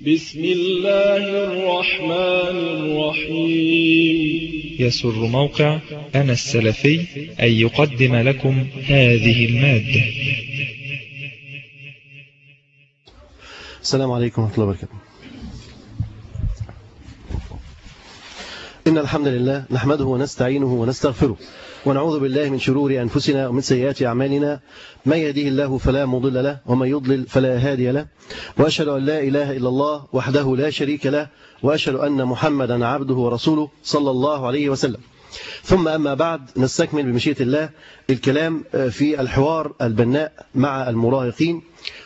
بسم الله الرحمن الرحيم. يسر موقع أنا السلفي أن يقدم لكم هذه المادة. السلام عليكم ورحمة الله وبركاته. إن الحمد لله نحمده ونستعينه ونستغفره ونعوذ بالله من شرور أنفسنا ومن سيئات أعمالنا. من يهديه الله فلا مضل له ومن يضلل فلا هادي له. وأشهد أن لا إله إلا الله وحده لا شريك له وأشهد أن محمدا عبده ورسوله صلى الله عليه وسلم. ثم أما بعد نستكمل بمشيئة الله الكلام في الحوار البناء مع المراهقين.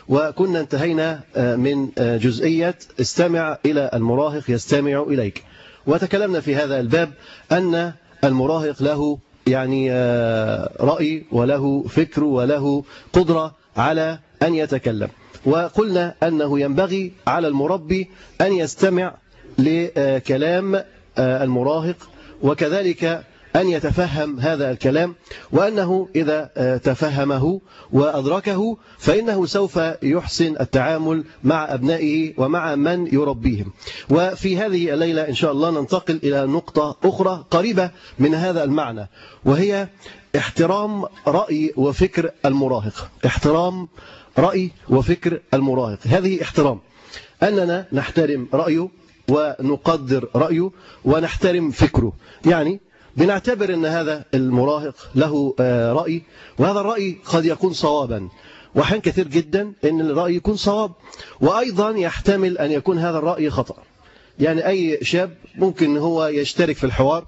وكنا انتهينا من جزئية استمع إلى المراهق يستمع إليك. وتكلمنا في هذا الباب أن المراهق له يعني رأي وله فكر وله قدرة على أن يتكلم. وقلنا أنه ينبغي على المربي أن يستمع لكلام المراهق وكذلك أن يتفهم هذا الكلام وأنه إذا تفهمه وأدركه فإنه سوف يحسن التعامل مع أبنائه ومع من يربيهم. وفي هذه الليلة إن شاء الله ننتقل إلى نقطة أخرى قريبة من هذا المعنى وهي احترام رأي وفكر المراهق. احترام رأي وفكر المراهق. هذه احترام. أننا نحترم رأيه ونقدر رأيه ونحترم فكره. يعني بنعتبر أن هذا المراهق له رأي وهذا الرأي قد يكون صوابا. وحين كثير جدا أن الرأي يكون صواب. وأيضا يحتمل أن يكون هذا الرأي خطأ. يعني أي شاب ممكن هو يشترك في الحوار.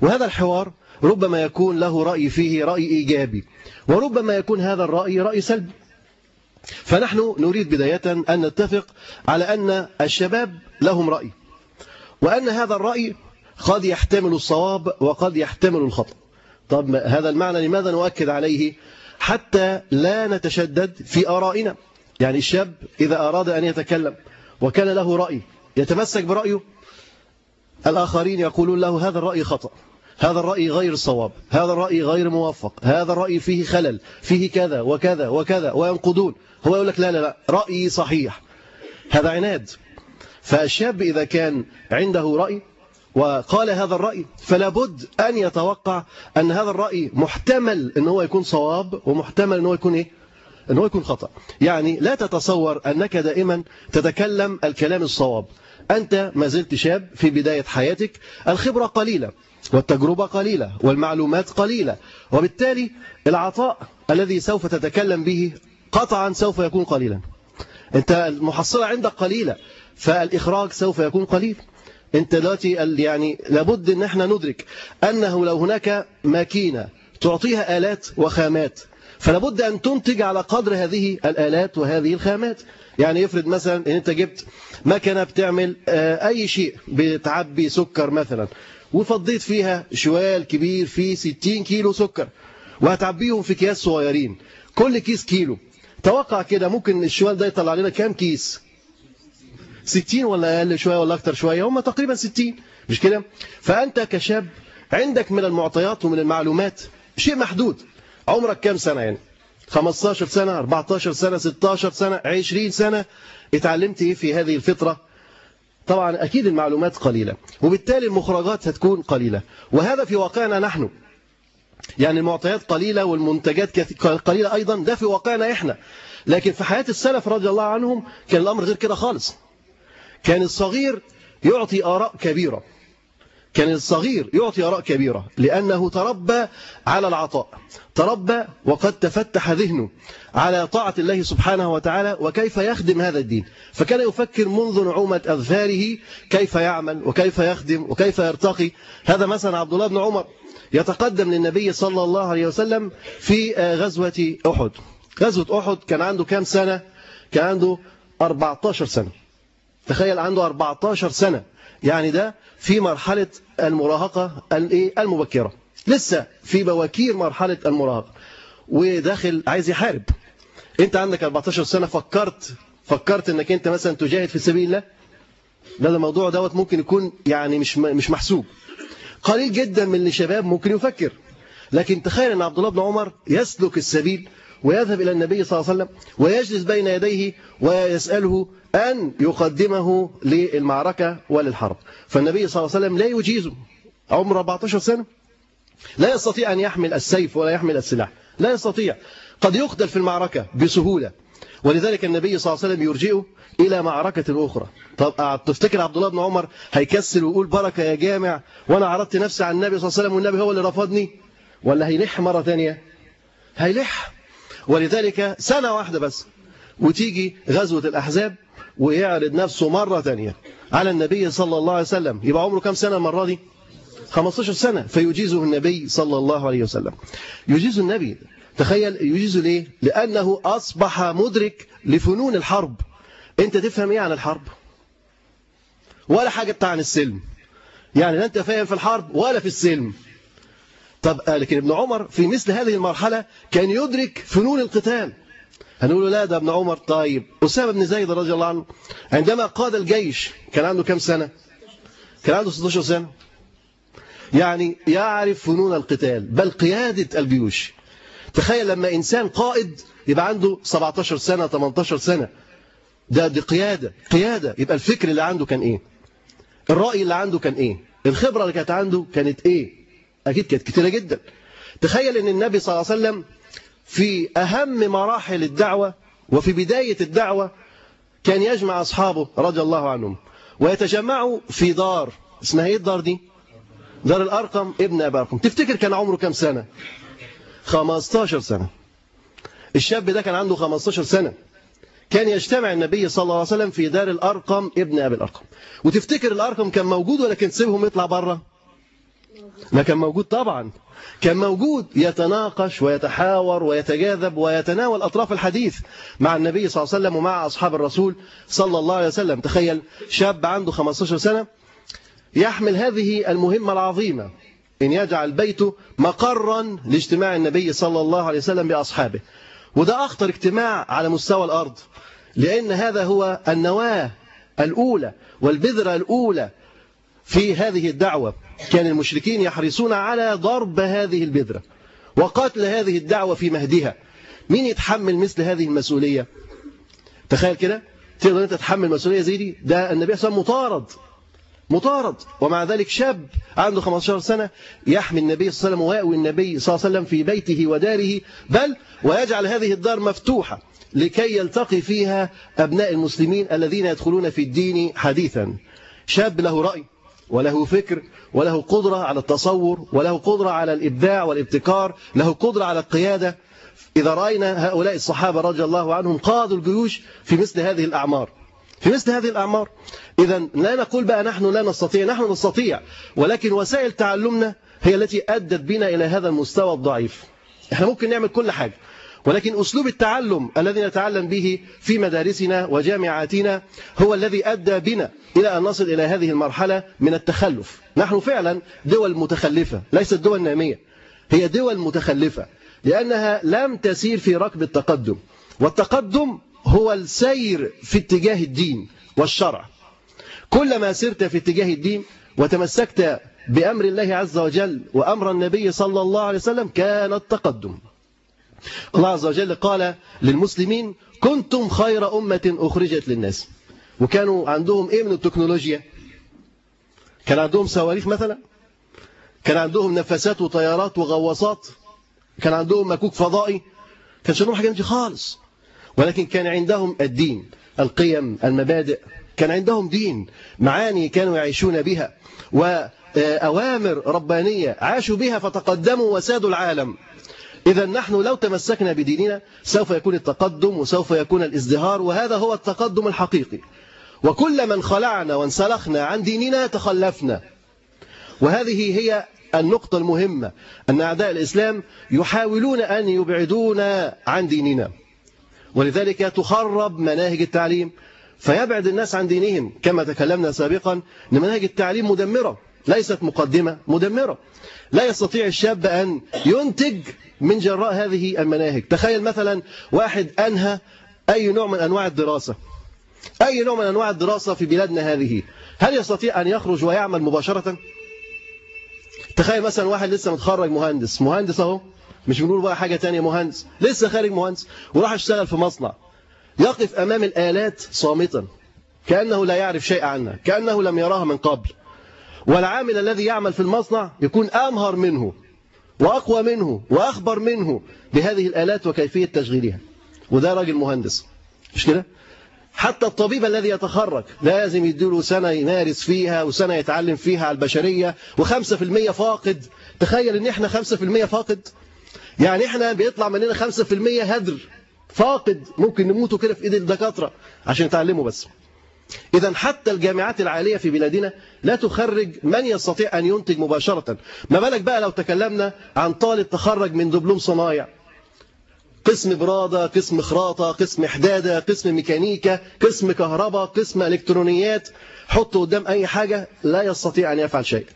وهذا الحوار ربما يكون له رأي فيه رأي إيجابي. وربما يكون هذا الرأي رأي سلبي. فنحن نريد بداية أن نتفق على أن الشباب لهم رأي. وأن هذا الرأي قد يحتمل الصواب وقد يحتمل الخطأ. طب هذا المعنى لماذا نؤكد عليه حتى لا نتشدد في آرائنا؟ يعني الشاب إذا أراد أن يتكلم وكان له رأي يتمسك برأيه؟ الآخرين يقولون له هذا الرأي خطأ هذا الرأي غير صواب هذا الرأي غير موفق هذا الرأي فيه خلل فيه كذا وكذا وكذا وينقضون. هو يقول لك لا لا لا رأيي صحيح. هذا عناد. فالشاب إذا كان عنده رأي وقال هذا الرأي فلا بد أن يتوقع أن هذا الرأي محتمل أن هو يكون صواب ومحتمل أن هو يكون إيه؟ أن هو يكون خطأ. يعني لا تتصور أنك دائما تتكلم الكلام الصواب. أنت ما زلت شاب في بداية حياتك الخبرة قليلة والتجربة قليلة والمعلومات قليلة وبالتالي العطاء الذي سوف تتكلم به قطعا سوف يكون قليلا. أنت المحصلة عندك قليلة فالإخراج سوف يكون قليل. انت دلوقتي يعني لابد ان إحنا ندرك انه لو هناك ماكينة تعطيها آلات وخامات فلابد أن تنتج على قدر هذه الآلات وهذه الخامات. يعني يفرض مثلا إن أنت جبت مكنة بتعمل أي شيء بتعبي سكر مثلا وفضيت فيها شوال كبير فيه 60 كيلو سكر وهتعبيهم في أكياس صغيرين كل كيس كيلو توقع كده ممكن الشوال ده يطلع لنا كام كيس؟ 60 ولا أقل شوية ولا أكتر شوية هم تقريبا 60 مش كده؟ فأنت كشاب عندك من المعطيات ومن المعلومات شيء محدود. عمرك كام سنة يعني؟ 15 سنة 14 سنة 16 سنة 20 سنة. اتعلمت إيه في هذه الفترة طبعا أكيد المعلومات قليلة وبالتالي المخرجات هتكون قليلة. وهذا في واقعنا نحن. يعني المعطيات قليلة والمنتجات قليلة أيضا ده في واقعنا إحنا. لكن في حياة السلف رضي الله عنهم كان الأمر غير كده خالص. كان الصغير يعطي آراء كبيرة. كان الصغير يعطي آراء كبيرة. لأنه تربى على العطاء. تربى وقد تفتح ذهنه على طاعة الله سبحانه وتعالى وكيف يخدم هذا الدين. فكان يفكر منذ نعومة أظفاره كيف يعمل وكيف يخدم وكيف يرتقي. هذا مثلا عبد الله بن عمر يتقدم للنبي صلى الله عليه وسلم في غزوة أحد. غزوة أحد كان عنده كام سنة؟ كان عنده 14 سنة. تخيل عنده 14 سنة. يعني ده في مرحلة المراهقة المبكرة. لسه في بواكير مرحلة المراهقة. وداخل عايز يحارب. أنت عندك 14 سنة فكرت فكرت إنك أنت مثلا تجاهد في سبيل الله؟ ده الموضوع دوت ممكن يكون يعني مش مش محسوب. قليل جدا من الشباب ممكن يفكر. لكن تخيل إن عبد الله بن عمر يسلك السبيل ويذهب إلى النبي صلى الله عليه وسلم ويجلس بين يديه ويسأله أن يقدمه للمعركة وللحرب. فالنبي صلى الله عليه وسلم لا يجيزه عمر 14 سنة. لا يستطيع أن يحمل السيف ولا يحمل السلاح. لا يستطيع. قد يقتل في المعركة بسهولة. ولذلك النبي صلى الله عليه وسلم يرجئه إلى معركة أخرى. طب تفتكر عبد الله بن عمر هيكسل ويقول بركة يا جامع وأنا عرضت نفسي على النبي صلى الله عليه وسلم والنبي هو اللي رفضني؟ ولا هيلح مرة ثانية هيلح. ولذلك سنة واحدة بس وتيجي غزوة الأحزاب ويعرض نفسه مرة ثانية على النبي صلى الله عليه وسلم. يبقى عمره كم سنة المرة دي؟ 15 سنة. فيجيزه النبي صلى الله عليه وسلم. يجيز النبي تخيل يجيزه ليه؟ لأنه أصبح مدرك لفنون الحرب. أنت تفهم إيه عن الحرب؟ ولا حاجة عن السلم. يعني لا أنت فاهم في الحرب ولا في السلم. طب لكن ابن عمر في مثل هذه المرحلة كان يدرك فنون القتال. هنقول له لا ده ابن عمر طيب. أسامة بن زيد رضي الله عنه عندما قاد الجيش كان عنده كم سنة؟ كان عنده 16 سنة. يعني يعرف فنون القتال بل قيادة الجيوش. تخيل لما إنسان قائد يبقى عنده 17 سنة 18 سنة. ده دي قيادة قيادة. يبقى الفكر اللي عنده كان إيه؟ الرأي اللي عنده كان إيه؟ الخبرة اللي كانت عنده كانت إيه؟ أكيد كانت كتيرة جدا. تخيل أن النبي صلى الله عليه وسلم في أهم مراحل الدعوة وفي بداية الدعوة كان يجمع أصحابه رضي الله عنهم ويتجمعوا في دار اسمها إيه الدار دي؟ دار الأرقم ابن أبي أرقم تفتكر كان عمره كم سنة؟ 15 سنة. الشاب ده كان عنده 15 سنة. كان يجتمع النبي صلى الله عليه وسلم في دار الأرقم ابن أبي الأرقم. وتفتكر الأرقم كان موجود ولا كان تسيبهم يطلع بره ما كان موجود طبعا. كان موجود يتناقش ويتحاور ويتجاذب ويتناول أطراف الحديث مع النبي صلى الله عليه وسلم ومع أصحاب الرسول صلى الله عليه وسلم. تخيل شاب عنده 15 سنة يحمل هذه المهمة العظيمة إن يجعل بيته مقرا لاجتماع النبي صلى الله عليه وسلم بأصحابه. وده أخطر اجتماع على مستوى الأرض لأن هذا هو النواة الأولى والبذرة الأولى في هذه الدعوة. كان المشركين يحرصون على ضرب هذه البذرة وقتل هذه الدعوة في مهدها. مين يتحمل مثل هذه المسؤولية؟ تخيل كده تقدر انت تتحمل مسؤولية زي دي؟ ده النبي صلى الله عليه وسلم مطارد مطارد ومع ذلك شاب عنده 15 سنة يحمي النبي صلى الله عليه وسلم ويأوي النبي صلى الله عليه وسلم في بيته وداره بل ويجعل هذه الدار مفتوحة لكي يلتقي فيها أبناء المسلمين الذين يدخلون في الدين حديثا. شاب له رأي. وله فكر وله قدرة على التصور وله قدرة على الإبداع والابتكار له قدرة على القيادة. إذا رأينا هؤلاء الصحابة رضي الله عنهم قادوا الجيوش في مثل هذه الأعمار. في مثل هذه الأعمار. إذا لا نقول بقى نحن لا نستطيع نحن نستطيع. ولكن وسائل تعلمنا هي التي أدت بنا إلى هذا المستوى الضعيف. إحنا ممكن نعمل كل حاجة. ولكن أسلوب التعلم الذي نتعلم به في مدارسنا وجامعاتنا هو الذي أدى بنا إلى أن نصل إلى هذه المرحلة من التخلف. نحن فعلا دول متخلفة ليست دول نامية. هي دول متخلفة لأنها لم تسير في ركب التقدم. والتقدم هو السير في اتجاه الدين والشرع. كلما سرت في اتجاه الدين وتمسكت بأمر الله عز وجل وأمر النبي صلى الله عليه وسلم كان التقدم. الله عز وجل قال للمسلمين كنتم خير أمة أخرجت للناس. وكانوا عندهم إيه من التكنولوجيا؟ كان عندهم صواريخ مثلا؟ كان عندهم نفسات وطيارات وغواصات؟ كان عندهم مكوك فضائي؟ كانش عندهم حاجة خالص. ولكن كان عندهم الدين القيم المبادئ كان عندهم دين معاني كانوا يعيشون بها وأوامر ربانية عاشوا بها فتقدموا وسادوا العالم. إذا نحن لو تمسكنا بديننا سوف يكون التقدم وسوف يكون الازدهار وهذا هو التقدم الحقيقي. وكل من خلعنا وانسلخنا عن ديننا تخلفنا وهذه هي النقطة المهمة أن أعداء الإسلام يحاولون أن يبعدونا عن ديننا. ولذلك تخرب مناهج التعليم فيبعد الناس عن دينهم. كما تكلمنا سابقا أن مناهج التعليم مدمرة ليست مقدمة مدمرة. لا يستطيع الشاب أن ينتج من جراء هذه المناهج. تخيل مثلا واحد أنهى أي نوع من أنواع الدراسة. أي نوع من أنواع الدراسة في بلادنا هذه. هل يستطيع أن يخرج ويعمل مباشرة؟ تخيل مثلا واحد لسه متخرج مهندس. مهندس أهو. مش بنقول بقى حاجة تانية مهندس. لسه خارج مهندس. وراح اشتغل في مصنع. يقف أمام الآلات صامتا. كأنه لا يعرف شيء عنها. كأنه لم يراها من قبل. والعامل الذي يعمل في المصنع يكون أمهر منه. وأقوى منه وأخبر منه بهذه الآلات وكيفية تشغيلها. وده راجل مهندس. مش كده؟ حتى الطبيب الذي يتخرج لازم يديله سنة يمارس فيها وسنة يتعلم فيها على البشرية وخمسة في المية فاقد. تخيل إن إحنا خمسة في المية فاقد؟ يعني إحنا بيطلع مننا خمسة في المية هدر فاقد. ممكن نموتوا كده في إيد الدكاترة عشان يتعلموا بس. إذا حتى الجامعات العالية في بلادنا لا تخرج من يستطيع أن ينتج مباشرة. ما بالك بقى لو تكلمنا عن طالب تخرج من دبلوم صنايع؟ قسم برادة قسم خراطة قسم حدادة قسم ميكانيكا قسم كهرباء قسم إلكترونيات. حطه قدام أي حاجة لا يستطيع أن يفعل شيء.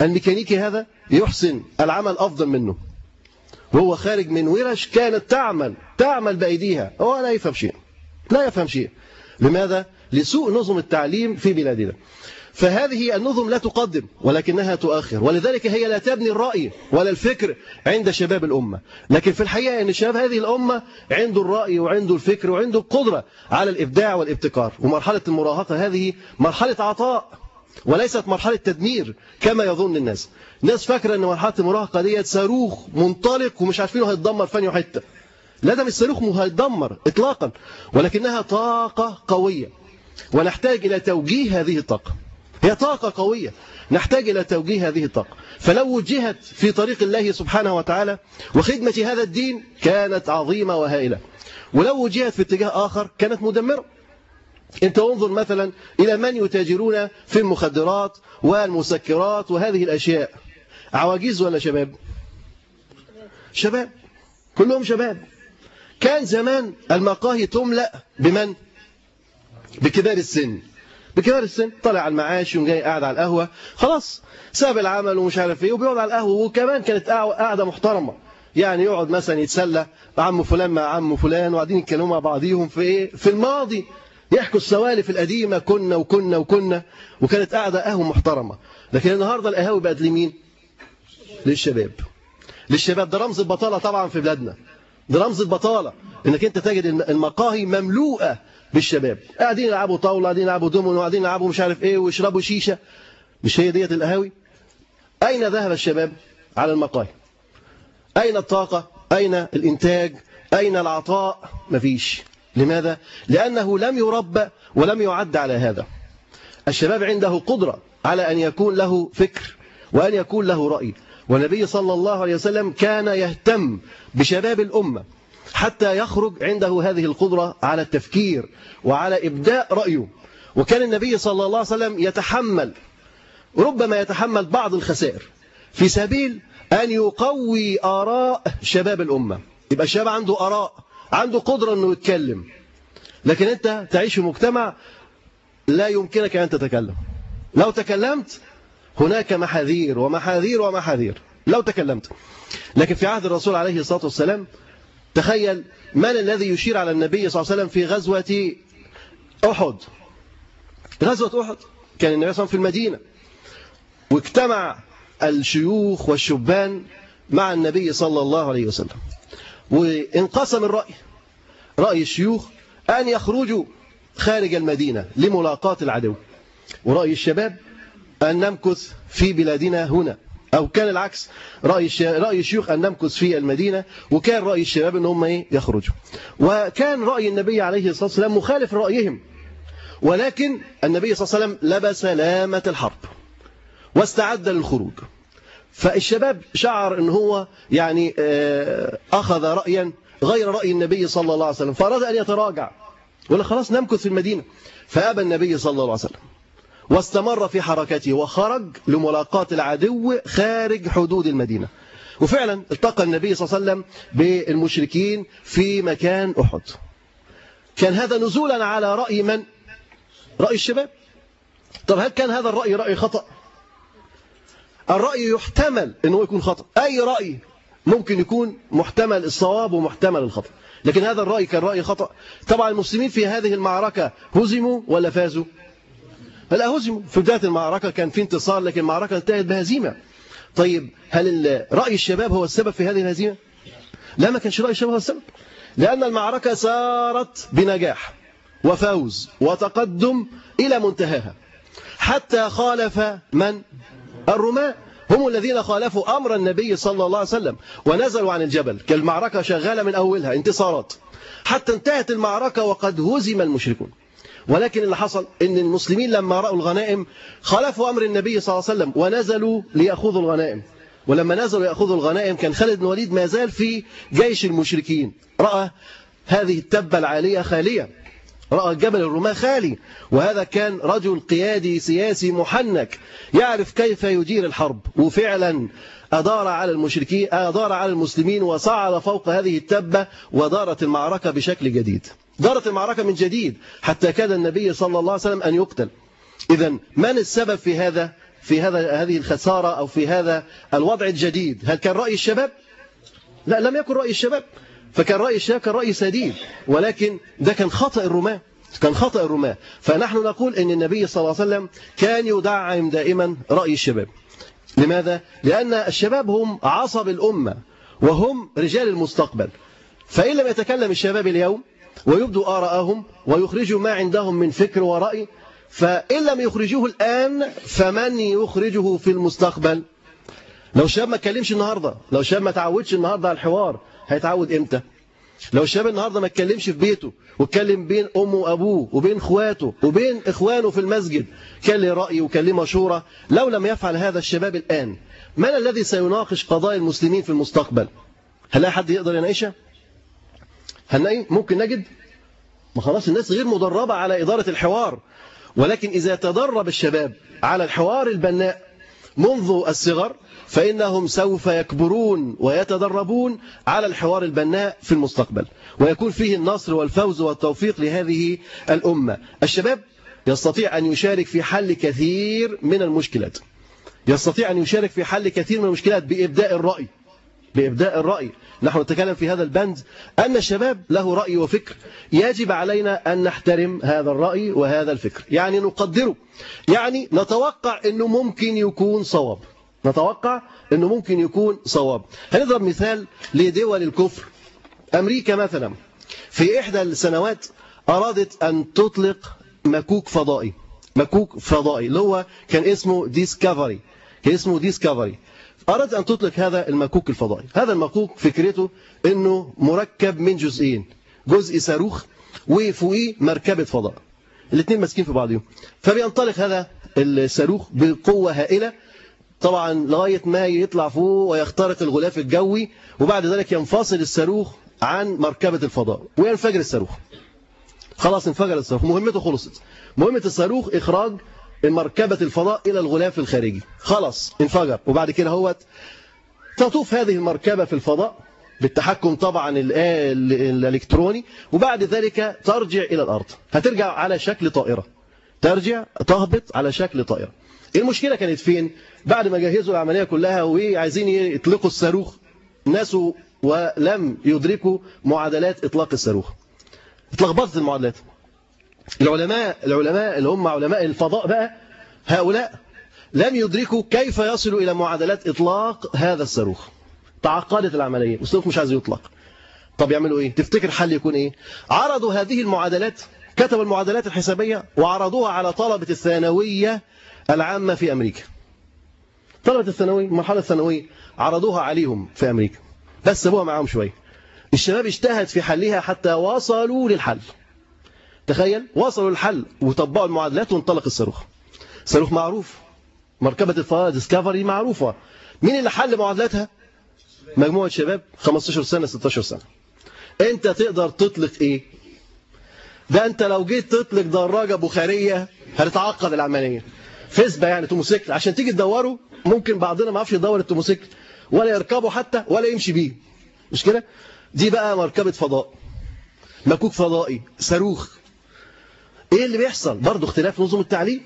الميكانيكي هذا يحسن العمل أفضل منه. وهو خارج من ورش كانت تعمل تعمل بأيديها هو لا يفهم شيء لا يفهم شيء. لماذا؟ لسوء نظم التعليم في بلادنا. فهذه النظم لا تقدم ولكنها تؤخر. ولذلك هي لا تبني الرأي ولا الفكر عند شباب الأمة. لكن في الحقيقة أن شباب هذه الأمة عنده الرأي وعنده الفكر وعنده القدرة على الإبداع والابتكار. ومرحلة المراهقة هذه مرحلة عطاء وليست مرحلة تدمير كما يظن الناس. الناس فاكرة أن مرحلة المراهقة دي صاروخ منطلق ومش عارفينه هيتدمر فين حتة لا ده مش صاروخ هيتدمر إطلاقا. ولكنها طاقة قوية. ونحتاج إلى توجيه هذه الطاقة. هي طاقة قوية. نحتاج إلى توجيه هذه الطاقة. فلو وجهت في طريق الله سبحانه وتعالى وخدمة هذا الدين كانت عظيمة وهائلة. ولو وجهت في اتجاه آخر كانت مدمرة. أنت انظر مثلا إلى من يتاجرون في المخدرات والمسكرات وهذه الأشياء. عواجيز ولا شباب؟ شباب. كلهم شباب. كان زمان المقاهي تملأ بمن؟ بكبار السن. بكبار السن طالع على المعاش يوم جاي قاعد على القهوة. خلاص ساب العمل ومش عارف إيه وبيقعد على القهوة وكمان كانت قاعدة محترمة. يعني يقعد مثلا يتسلى عم فلان مع عم فلان وقاعدين يتكلموا مع بعضيهم في إيه؟ في الماضي. يحكوا السوالف القديمة كنا وكنا وكنا وكانت قاعدة قهوة محترمة. لكن النهاردة القهاوي بقت لمين؟ للشباب. للشباب. ده رمز البطالة طبعا في بلادنا. ده رمز البطالة. إنك أنت تجد المقاهي مملوءة بالشباب. قاعدين يلعبوا طاولة قاعدين يلعبوا دومون وقاعدين يلعبوا مش عارف إيه ويشربوا شيشة. مش هي ديت القهاوي؟ أين ذهب الشباب على المقاهي؟ أين الطاقة؟ أين الإنتاج؟ أين العطاء؟ مفيش. لماذا؟ لأنه لم يربى ولم يعد على هذا. الشباب عنده قدرة على أن يكون له فكر وأن يكون له رأي. والنبي صلى الله عليه وسلم كان يهتم بشباب الأمة. حتى يخرج عنده هذه القدرة على التفكير وعلى إبداء رأيه. وكان النبي صلى الله عليه وسلم يتحمل ربما يتحمل بعض الخسائر في سبيل أن يقوي آراء شباب الأمة. يبقى الشباب عنده آراء عنده قدرة أنه يتكلم. لكن أنت تعيش في مجتمع لا يمكنك أن تتكلم. لو تكلمت هناك محاذير ومحاذير ومحاذير. لو تكلمت. لكن في عهد الرسول عليه الصلاة والسلام تخيل من الذي يشير على النبي صلى الله عليه وسلم في غزوة أحد. غزوة أحد كان النبي صلى الله عليه وسلم في المدينة. واجتمع الشيوخ والشبان مع النبي صلى الله عليه وسلم. وانقسم الرأي رأي الشيوخ أن يخرجوا خارج المدينة لملاقاة العدو. ورأي الشباب أن نمكث في بلادنا هنا. أو كان العكس رأي رأي الشيوخ أن نمكث في المدينة وكان رأي الشباب أن هم إيه يخرجوا. وكان رأي النبي عليه الصلاة والسلام مخالف رأيهم. ولكن النبي صلى الله عليه وسلم لبس لامة الحرب واستعد للخروج. فالشباب شعر أن هو يعني أخذ رأيا غير رأي النبي صلى الله عليه وسلم فأراد أن يتراجع. ولا خلاص نمكث في المدينة. فأبى النبي صلى الله عليه وسلم. واستمر في حركته وخرج لملاقاة العدو خارج حدود المدينة. وفعلا التقى النبي صلى الله عليه وسلم بالمشركين في مكان أحد. كان هذا نزولا على رأي من؟ رأي الشباب؟ طب هل كان هذا الرأي رأي خطأ؟ الرأي يحتمل أنه يكون خطأ. أي رأي ممكن يكون محتمل الصواب ومحتمل الخطأ؟ لكن هذا الرأي كان رأي خطأ. طبعا المسلمين في هذه المعركة هزموا ولا فازوا؟ لا هزموا في بداية المعركة كان في انتصار لكن المعركة انتهت بهزيمة طيب هل رأي الشباب هو السبب في هذه الهزيمة؟ لا ما كانش رأي الشباب هو السبب. لأن المعركة سارت بنجاح وفوز وتقدم إلى منتهاها. حتى خالف من؟ الرماة هم الذين خالفوا أمر النبي صلى الله عليه وسلم ونزلوا عن الجبل. كالمعركة شغالة من أولها انتصارات. حتى انتهت المعركة وقد هزم المشركون. ولكن اللي حصل إن المسلمين لما رأوا الغنائم خالفوا أمر النبي صلى الله عليه وسلم ونزلوا ليأخذوا الغنائم. ولما نزلوا يأخذوا الغنائم كان خالد بن الوليد ما زال في جيش المشركين. رأى هذه التبة العالية خالية. رأى جبل الرماة خالي. وهذا كان رجل قيادي سياسي محنك. يعرف كيف يدير الحرب. وفعلا أدار على المشركين أدار على المسلمين وصعد فوق هذه التبة ودارت المعركة بشكل جديد. دارت المعركة من جديد حتى كاد النبي صلى الله عليه وسلم أن يقتل. إذا من السبب في هذا في هذا هذه الخسارة أو في هذا الوضع الجديد؟ هل كان رأي الشباب؟ لا لم يكن رأي الشباب. فكان رأي الشباب كان رأي سديد. ولكن ده كان خطأ الرماة. كان خطأ الرماة. فنحن نقول أن النبي صلى الله عليه وسلم كان يدعم دائما رأي الشباب. لماذا؟ لأن الشباب هم عصب الأمة وهم رجال المستقبل. فإن لم يتكلم الشباب اليوم ويبدوا آراءهم ويخرجوا ما عندهم من فكر ورأي فإن لم يخرجوه الآن فمن يخرجه في المستقبل؟ لو الشباب ما اتكلمش النهاردة لو الشباب ما تعودش النهاردة على الحوار هيتعود إمتى؟ لو الشاب النهارده ما اتكلمش في بيته واتكلم بين أمه وأبوه وبين إخواته وبين إخوانه في المسجد كان لي رأي وكان لي مشورة لو لم يفعل هذا الشباب الآن من الذي سيناقش قضايا المسلمين في المستقبل؟ هل لا حد يقدر يناقشها هنلاقي ممكن نجد؟ ما خلاص الناس غير مدربة على إدارة الحوار. ولكن إذا تدرب الشباب على الحوار البناء منذ الصغر فإنهم سوف يكبرون ويتدربون على الحوار البناء في المستقبل. ويكون فيه النصر والفوز والتوفيق لهذه الأمة. الشباب يستطيع أن يشارك في حل كثير من المشكلات. يستطيع أن يشارك في حل كثير من المشكلات بإبداء الرأي. بإبداء الرأي. نحن نتكلم في هذا البند أن الشباب له رأي وفكر. يجب علينا أن نحترم هذا الرأي وهذا الفكر. يعني نقدره. يعني نتوقع أنه ممكن يكون صواب. نتوقع أنه ممكن يكون صواب. هنضرب مثال لدول الكفر. أمريكا مثلا. في إحدى السنوات أرادت أن تطلق مكوك فضائي. مكوك فضائي. اللي هو كان اسمه ديسكفري كان اسمه ديسكفري أراد أن تطلق هذا المكوك الفضائي. هذا المكوك فكرته أنه مركب من جزئين. جزء صاروخ وفوقيه مركبة فضاء. الاثنين ماسكين في بعضهم. فبينطلق هذا الصاروخ بقوة هائلة. طبعا لغاية ما يطلع فوق ويخترق الغلاف الجوي وبعد ذلك ينفصل الصاروخ عن مركبة الفضاء. وينفجر الصاروخ؟ خلاص انفجر الصاروخ. مهمته خلصت. مهمة الصاروخ إخراج مركبة الفضاء إلى الغلاف الخارجي. خلاص انفجر. وبعد كده هو تطوف هذه المركبة في الفضاء بالتحكم طبعا الإلكتروني وبعد ذلك ترجع إلى الأرض. هترجع على شكل طائرة. ترجع تهبط على شكل طائرة. المشكلة كانت فين؟ بعد ما جهزوا العملية كلها وعايزين يطلقوا الصاروخ ناسوا ولم يدركوا معادلات إطلاق الصاروخ. اتلخبطت المعادلات. العلماء العلماء اللي هم علماء الفضاء بقى هؤلاء لم يدركوا كيف يصلوا إلى معادلات إطلاق هذا الصاروخ. تعقدت العملية الصاروخ مش عايز يطلق. طب يعملوا إيه؟ تفتكر حل يكون إيه؟ عرضوا هذه المعادلات كتبوا المعادلات الحسابية وعرضوها على طلبة الثانوية العامة في أمريكا. طلبة الثانوية المرحلة الثانوية عرضوها عليهم في أمريكا. بس سابوها معاهم شوية. الشباب اجتهد في حلها حتى وصلوا للحل. تخيل وصلوا الحل وطبقوا المعادلات وانطلق الصاروخ. صاروخ معروف مركبة الفضاء ديسكفري معروفة. مين اللي حل معادلاتها؟ مجموعة شباب 15 سنة 16 سنة. انت تقدر تطلق إيه؟ ده انت لو جيت تطلق دراجة بخارية هتتعقد العملية. فيسبا يعني توموسيكل. عشان تيجي تدوره ممكن بعضنا ما عرفش يدور التوموسيكل. ولا يركبه حتى ولا يمشي بيه. مش كده؟ دي بقى مركبة فضاء. مكوك فضائي. صاروخ إيه اللي بيحصل؟ برضه اختلاف نظم التعليم؟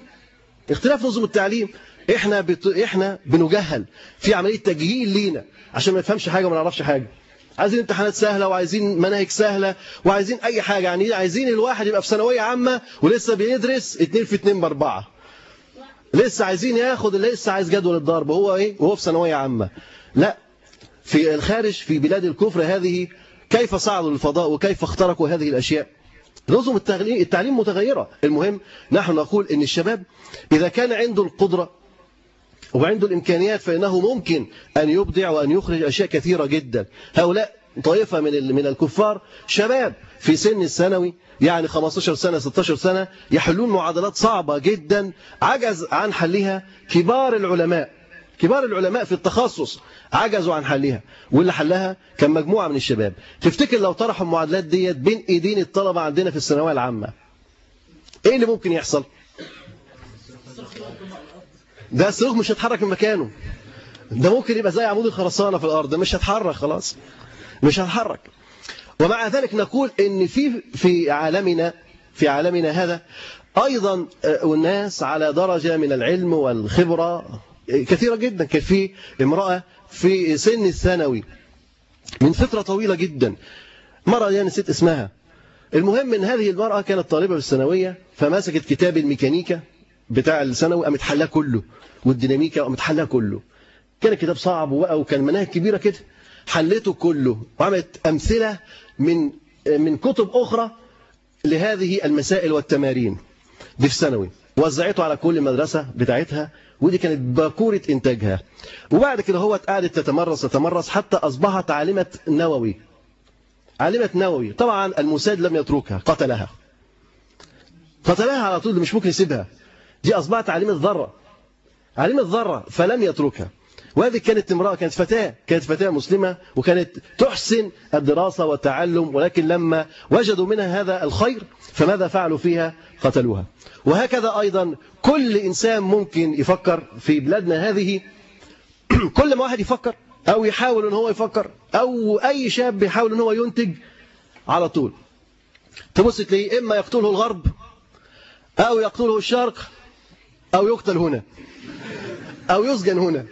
اختلاف نظم التعليم إحنا بت... إحنا بنجهل في عملية تجهيل لينا عشان ما نفهمش حاجة وما نعرفش حاجة. عايزين امتحانات سهلة وعايزين مناهج سهلة وعايزين أي حاجة يعني عايزين الواحد يبقى في ثانوية عامة ولسه بيدرس 2 في 2 بأربعة. لسه عايزين ياخد لسه عايز جدول الضرب هو إيه؟ وهو في ثانوية عامة. لا في الخارج في بلاد الكفر هذه كيف صعدوا للفضاء وكيف اخترقوا هذه الأشياء؟ نظم التعليم متغيرة. المهم نحن نقول إن الشباب إذا كان عنده القدرة وعنده الإمكانيات فإنه ممكن أن يبدع وأن يخرج أشياء كثيرة جدا. هؤلاء طائفة من من الكفار شباب في سن الثانوي يعني 15 سنة 16 سنة يحلون معادلات صعبة جدا عجز عن حلها كبار العلماء. كبار العلماء في التخصص عجزوا عن حلها. واللي حلها كان مجموعة من الشباب. تفتكر لو طرحوا المعادلات ديت بين ايدين الطلبة عندنا في الثانوية العامة إيه اللي ممكن يحصل؟ ده الصاروخ مش هيتحرك من مكانه. ده ممكن يبقى زي عمود الخرسانة في الأرض مش هتحرك خلاص. مش هتحرك ومع ذلك نقول إن في في عالمنا في عالمنا هذا أيضا الناس على درجة من العلم والخبرة كثيرة جدا. كان في امرأة في سن الثانوي من فترة طويلة جدا مرة يعني نسيت اسمها. المهم إن هذه المرأة كانت طالبة في الثانوية فمسكت كتاب الميكانيكا بتاع الثانوي قامت حلاه كله والديناميكا قامت حلاه كله. كان كتاب صعب وكان مناهج كبيرة كده. حلته كله وعملت أمثلة من من كتب أخرى لهذه المسائل والتمارين دي في ثانوي وزعته على كل مدرسة بتاعتها ودي كانت باكورة إنتاجها. وبعد كده هو قعدت تتمرس تتمرس حتى أصبحت عالمة نووي. عالمة نووي. طبعا الموساد لم يتركها قتلها. قتلها على طول مش ممكن يسيبها. دي أصبحت عالمة ذرة. عالمة ذرة فلم يتركها. وهذه كانت امرأة كانت فتاة كانت فتاة مسلمة وكانت تحسن الدراسة والتعلم ولكن لما وجدوا منها هذا الخير فماذا فعلوا فيها؟ قتلوها. وهكذا أيضا كل إنسان ممكن يفكر في بلادنا هذه. كل ما واحد يفكر أو يحاول أن هو يفكر أو أي شاب يحاول أن هو ينتج على طول. تبص تلاقيه إما يقتله الغرب أو يقتله الشرق أو يقتل هنا أو يسجن هنا.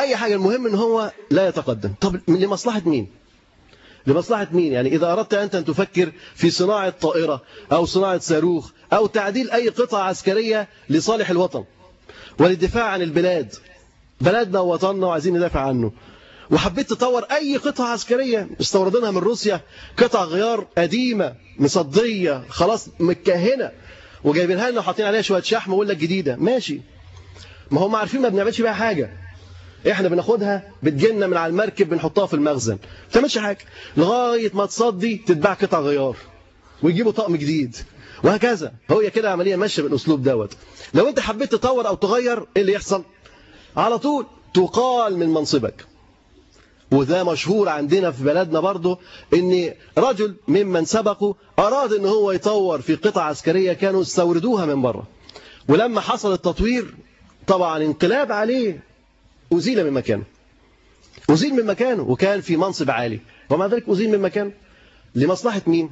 أي حاجة المهم أن هو لا يتقدم. طب لمصلحة مين؟ لمصلحة مين؟ يعني إذا أردت أنت أن تفكر في صناعة طائرة أو صناعة صاروخ أو تعديل أي قطعة عسكرية لصالح الوطن وللدفاع عن البلاد. بلدنا ووطننا وعايزين ندافع عنه. وحبيت تطور أي قطعة عسكرية. استوردناها من روسيا. قطع غيار قديمة مصدية خلاص متكهنة وجايبينها لنا وحاطين عليها شوية شحم ويقول لك جديدة. ماشي. ما هم عارفين ما بنعملش بيها حاجة. إحنا بناخدها بتجينا من على المركب بنحطها في المخزن. ما بتعملش حاجة. لغاية ما تصدي تتباع قطع غيار. ويجيبوا طقم جديد. وهكذا. هو كده عملية ماشية بالأسلوب دوت. لو انت حبيت تطور أو تغير إيه اللي يحصل؟ على طول تقال من منصبك. وده مشهور عندنا في بلدنا برضه إن رجل ممن سبقوا أراد إن هو يطور في قطع عسكرية كانوا استوردوها من بره. ولما حصل التطوير طبعا انقلاب عليه. أزيل من مكانه أزيل من مكانه وكان في منصب عالي. ومع ذلك أزيل من مكانه لمصلحة مين؟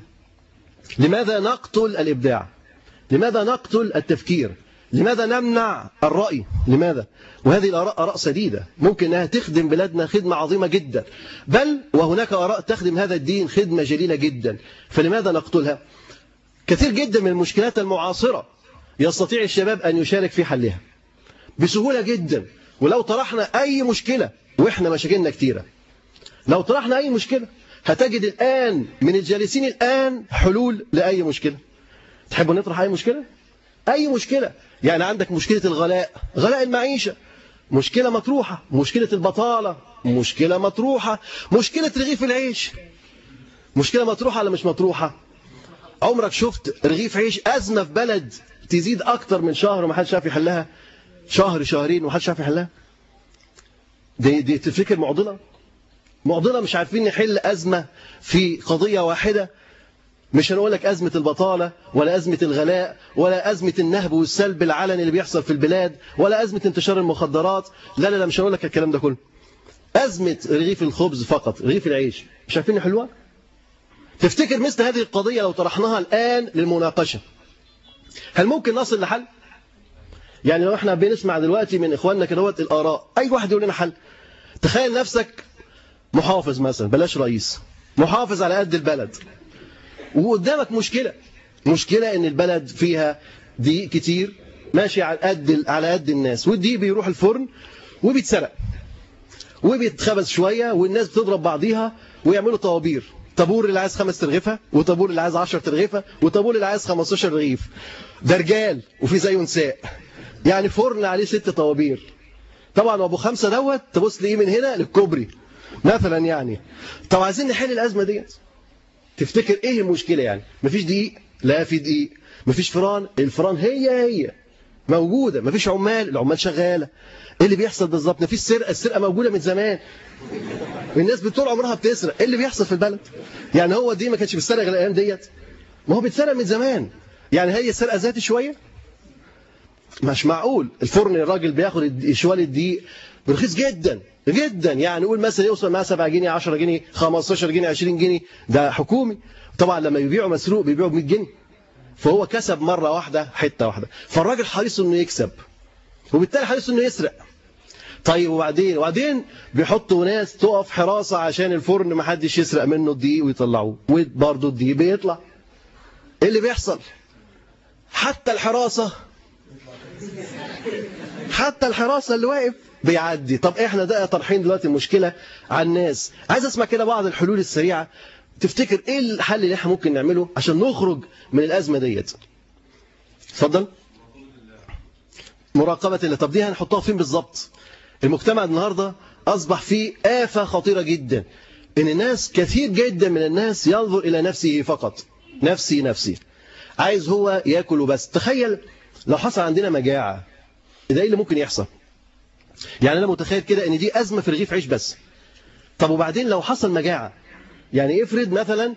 لماذا نقتل الإبداع؟ لماذا نقتل التفكير؟ لماذا نمنع الرأي؟ لماذا؟ وهذه الآراء آراء سديدة. ممكن أنها تخدم بلادنا خدمة عظيمة جدا. بل وهناك آراء تخدم هذا الدين خدمة جليلة جدا. فلماذا نقتلها؟ كثير جدا من المشكلات المعاصرة. يستطيع الشباب أن يشارك في حلها. بسهولة جدا. ولو طرحنا أي مشكلة وإحنا مشاكلنا كتيرة. لو طرحنا أي مشكلة هتجد الآن من الجالسين الآن حلول لأي مشكلة. تحبوا نطرح أي مشكلة؟ أي مشكلة؟ يعني عندك مشكلة الغلاء غلاء المعيشة. مشكلة مطروحة مشكلة البطالة. مشكلة مطروحة مشكلة رغيف العيش. مشكلة مطروحة ولا مش مطروحة؟ عمرك شفت رغيف عيش أزمة في بلد تزيد أكتر من شهر وما حدش عارف يحلها؟ شهر شهرين ومحدش عارف يحلها. دي, دي تفتكر معضلة؟ معضلة مش عارفين نحل أزمة في قضية واحدة. مش هنقول لك أزمة البطالة ولا أزمة الغلاء ولا أزمة النهب والسلب العلني اللي بيحصل في البلاد ولا أزمة انتشار المخدرات. لا لا لا مش هنقول لك الكلام ده كله. أزمة رغيف الخبز فقط رغيف العيش. مش عارفين نحلوها؟ تفتكر مثل هذه القضية لو طرحناها الآن للمناقشة هل ممكن نصل لحل؟ يعني لو إحنا بنسمع دلوقتي من إخواننا كده الآراء أي واحد يقول لنا حل. تخيل نفسك محافظ مثلا بلاش رئيس محافظ على قد البلد. وقدامك مشكلة. مشكلة إن البلد فيها ضيق كتير ماشي على قد على قد الناس. والدقيق بيروح الفرن وبيتسرق. وبيتخبز شوية والناس بتضرب بعضيها ويعملوا طوابير. طابور اللي عايز خمس ترغيفة وطابور اللي عايز 10 ترغيفة وطابور اللي عايز 15 رغيف. ده رجال وفي زيه نساء يعني فرن عليه ست طوابير. طبعا أبو خمسة دوت تبص ليه من هنا للكوبري. مثلا يعني طب عايزين نحل الأزمة ديت؟ تفتكر إيه المشكلة يعني؟ مفيش دقيق لا في دقيق. مفيش فران الفران هي هي موجودة. مفيش عمال العمال شغالة. إيه اللي بيحصل بالظبط؟ مفيش سرقة السرقة موجودة من زمان. الناس بتطول عمرها بتسرق. إيه اللي بيحصل في البلد؟ يعني هو دي ما كانش بيسرق غير الأيام ديت. ما هو بيتسرق من زمان. يعني هي سرقة ذاتي شوية؟ مش معقول. الفرن الراجل بياخد شوال الدقيق. برخيص جدا جدا. يعني قول مثلا يوصل معاه 7 جنيه 10 جنيه 15 جنيه 20 جنيه. ده حكومي. طبعا لما يبيعوا مسروق بيبيعوا ب 100 جنيه. فهو كسب مرة واحدة حتة واحدة. فالراجل حريص إنه يكسب وبالتالي حريص إنه يسرق. طيب وبعدين؟ وبعدين بيحطوا ناس تقف حراسة عشان الفرن ما حدش يسرق منه الدقيق ويطلعوه. وبرضه الدقيق بيطلع. إيه اللي بيحصل؟ حتى الحراسة حتى الحراسة اللي واقف بيعدي. طب إحنا ده طرحين دلوقتي المشكلة على الناس. عايز أسمع كده بعض الحلول السريعة. تفتكر إيه الحل اللي إحنا ممكن نعمله عشان نخرج من الأزمة ديت؟ اتفضل. مراقبة الله. طب دي هنحطها فين بالظبط؟ المجتمع النهارده أصبح فيه آفة خطيرة جدا. إن الناس كثير جدا من الناس ينظر إلى نفسه فقط. نفسي نفسي. عايز هو ياكل وبس. تخيل لو حصل عندنا مجاعة ده إيه اللي ممكن يحصل؟ يعني أنا متخيل كده إن دي أزمة في رغيف عيش بس. طب وبعدين لو حصل مجاعة؟ يعني افرض مثلا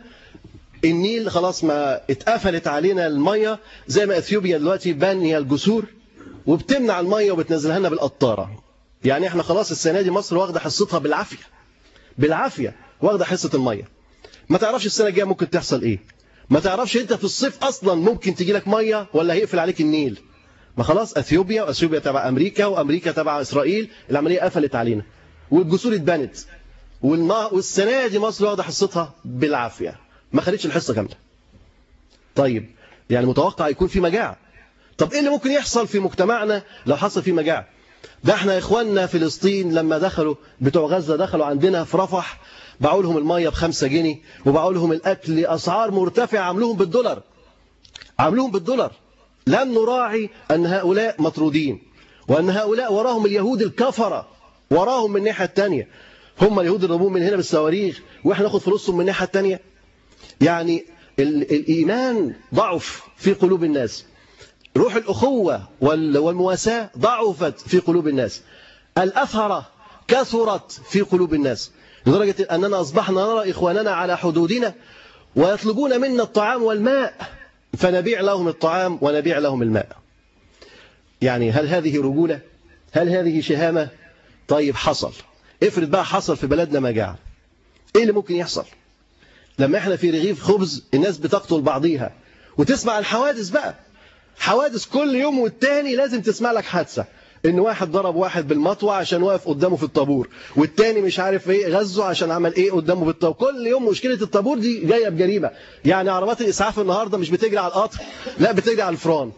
النيل خلاص ما اتقفلت علينا المية زي ما إثيوبيا دلوقتي بانية الجسور وبتمنع المية وبتنزلها لنا بالقطارة. يعني إحنا خلاص السنة دي مصر واخدة حصتها بالعافية. بالعافية واخدة حصة المية. ما تعرفش السنة الجاية ممكن تحصل إيه. ما تعرفش انت في الصيف أصلا ممكن تجي لك مية ولا هيقفل عليك النيل. ما خلاص اثيوبيا واثيوبيا تبع أمريكا وأمريكا تبع إسرائيل العملية قفلت علينا. والجسور اتبنت. والسنة دي مصر واخدة حصتها بالعافية. ما خدتش الحصة كاملة. طيب يعني متوقع يكون في مجاعة. طب إيه اللي ممكن يحصل في مجتمعنا لو حصل في مجاعة؟ ده إحنا إخواننا فلسطين لما دخلوا بتوع غزة دخلوا عندنا في رفح باعوا لهم المية بخمسة جنيه وباعوا لهم الأكل لأسعار مرتفعة عملوهم بالدولار. عملوهم بالدولار. لم نراعي أن هؤلاء مطرودين وأن هؤلاء وراهم اليهود الكفرة وراهم من الناحية الثانية هم اليهود يضربون من هنا بالصواريخ وإحنا ناخد فلوسهم من الناحية الثانية يعني الإيمان ضعف في قلوب الناس. روح الأخوة والمواساة ضعفت في قلوب الناس. الأثرة كثرت في قلوب الناس. لدرجة أننا أصبحنا نرى إخواننا على حدودنا ويطلبون منا الطعام والماء فنبيع لهم الطعام ونبيع لهم الماء. يعني هل هذه رجولة؟ هل هذه شهامة؟ طيب حصل. افرض بقى حصل في بلدنا مجاعة. إيه اللي ممكن يحصل؟ لما إحنا في رغيف خبز الناس بتقتل بعضيها. وتسمع الحوادث بقى. حوادث كل يوم والتاني لازم تسمع لك حادثة. إن واحد ضرب واحد بالمطوة عشان واقف قدامه في الطابور والتاني مش عارف إيه غزه عشان عمل إيه قدامه في الطابور. كل يوم مشكلة الطابور دي جاية بجريمة. يعني عربات الإسعاف النهاردة مش بتجري على القطر لا بتجري على الفران.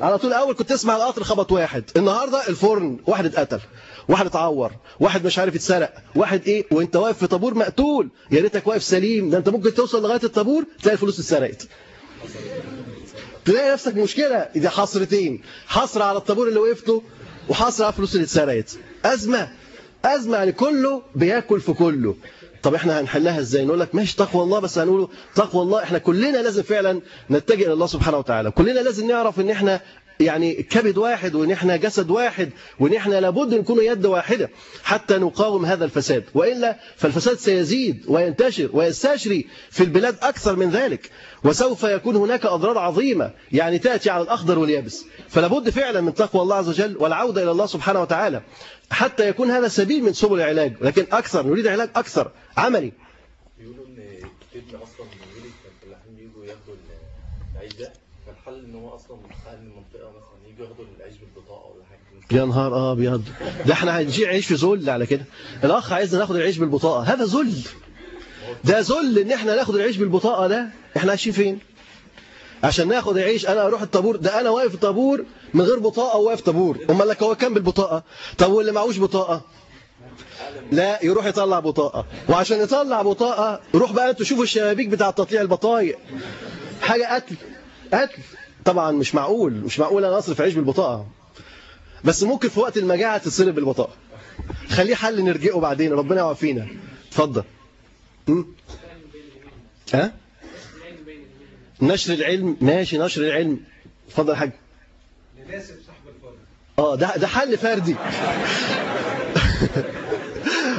على طول أول كنت تسمع القطر خبط واحد. النهاردة الفرن واحد اتقتل واحد اتعور واحد مش عارف يتسرق واحد إيه وأنت واقف في طابور مقتول. يا ريتك واقف سليم ده أنت ممكن توصل لغاية الطابور تلاقي الفلوس اتسرقت. تلاقي نفسك مشكلة. دي حصرتين حصر على الطابور اللي وقفته وحصر على الفلوس اللي اتسرقت. أزمة. أزمة يعني كله بياكل في كله. طب إحنا هنحلها إزاي؟ نقول لك ماشي تقوى الله بس هنقوله تقوى الله. إحنا كلنا لازم فعلا نتجه إلى الله سبحانه وتعالى. كلنا لازم نعرف إن إحنا يعني كبد واحد وإن إحنا جسد واحد وإن إحنا لابد نكون يد واحدة حتى نقاوم هذا الفساد. وإلا فالفساد سيزيد وينتشر ويستشري في البلاد أكثر من ذلك. وسوف يكون هناك أضرار عظيمة يعني تأتي على الأخضر واليابس. فلابد فعلا من تقوى الله عز وجل والعودة إلى الله سبحانه وتعالى. حتى يكون هذا سبيل من سبل العلاج لكن أكثر نريد علاج أكثر عملي. بيقولوا إن ابن أصلا من ولد كان الفلاحين بيجوا ياخدوا العيش ده فالحل إن هو أصلا أهل المنطقة مثلا يجوا ياخدوا العيش بالبطاقة ولا حاجة. يا نهار أبيض. ده إحنا هنجيع عيش في ذل على كده. الأخ عايزنا ناخد العيش بالبطاقة. هذا ذل. ده ذل إن إحنا ناخد العيش بالبطاقة ده. إحنا عايشين فين؟ عشان ناخد العيش أنا أروح الطابور. ده أنا واقف الطابور من غير بطاقة وواقف طابور. أمال لك هو كام بالبطاقة؟ طب واللي معهوش بطاقة؟ لا يروح يطلع بطاقة. وعشان يطلع بطاقة روح بقى أنتوا شوفوا الشبابيك بتاع تطليع البطايق. حاجة قتل قتل طبعا مش معقول. مش معقول أنا أصرف عيش بالبطاقة. بس ممكن في وقت المجاعة تتصرف بالبطاقة. خليه حل نرجئه بعدين. ربنا يعافينا اتفضل؟ ها؟ نشر العلم ماشي نشر العلم. اتفضل حاج. لناسب صاحب الفضل آه ده ده حل فردي.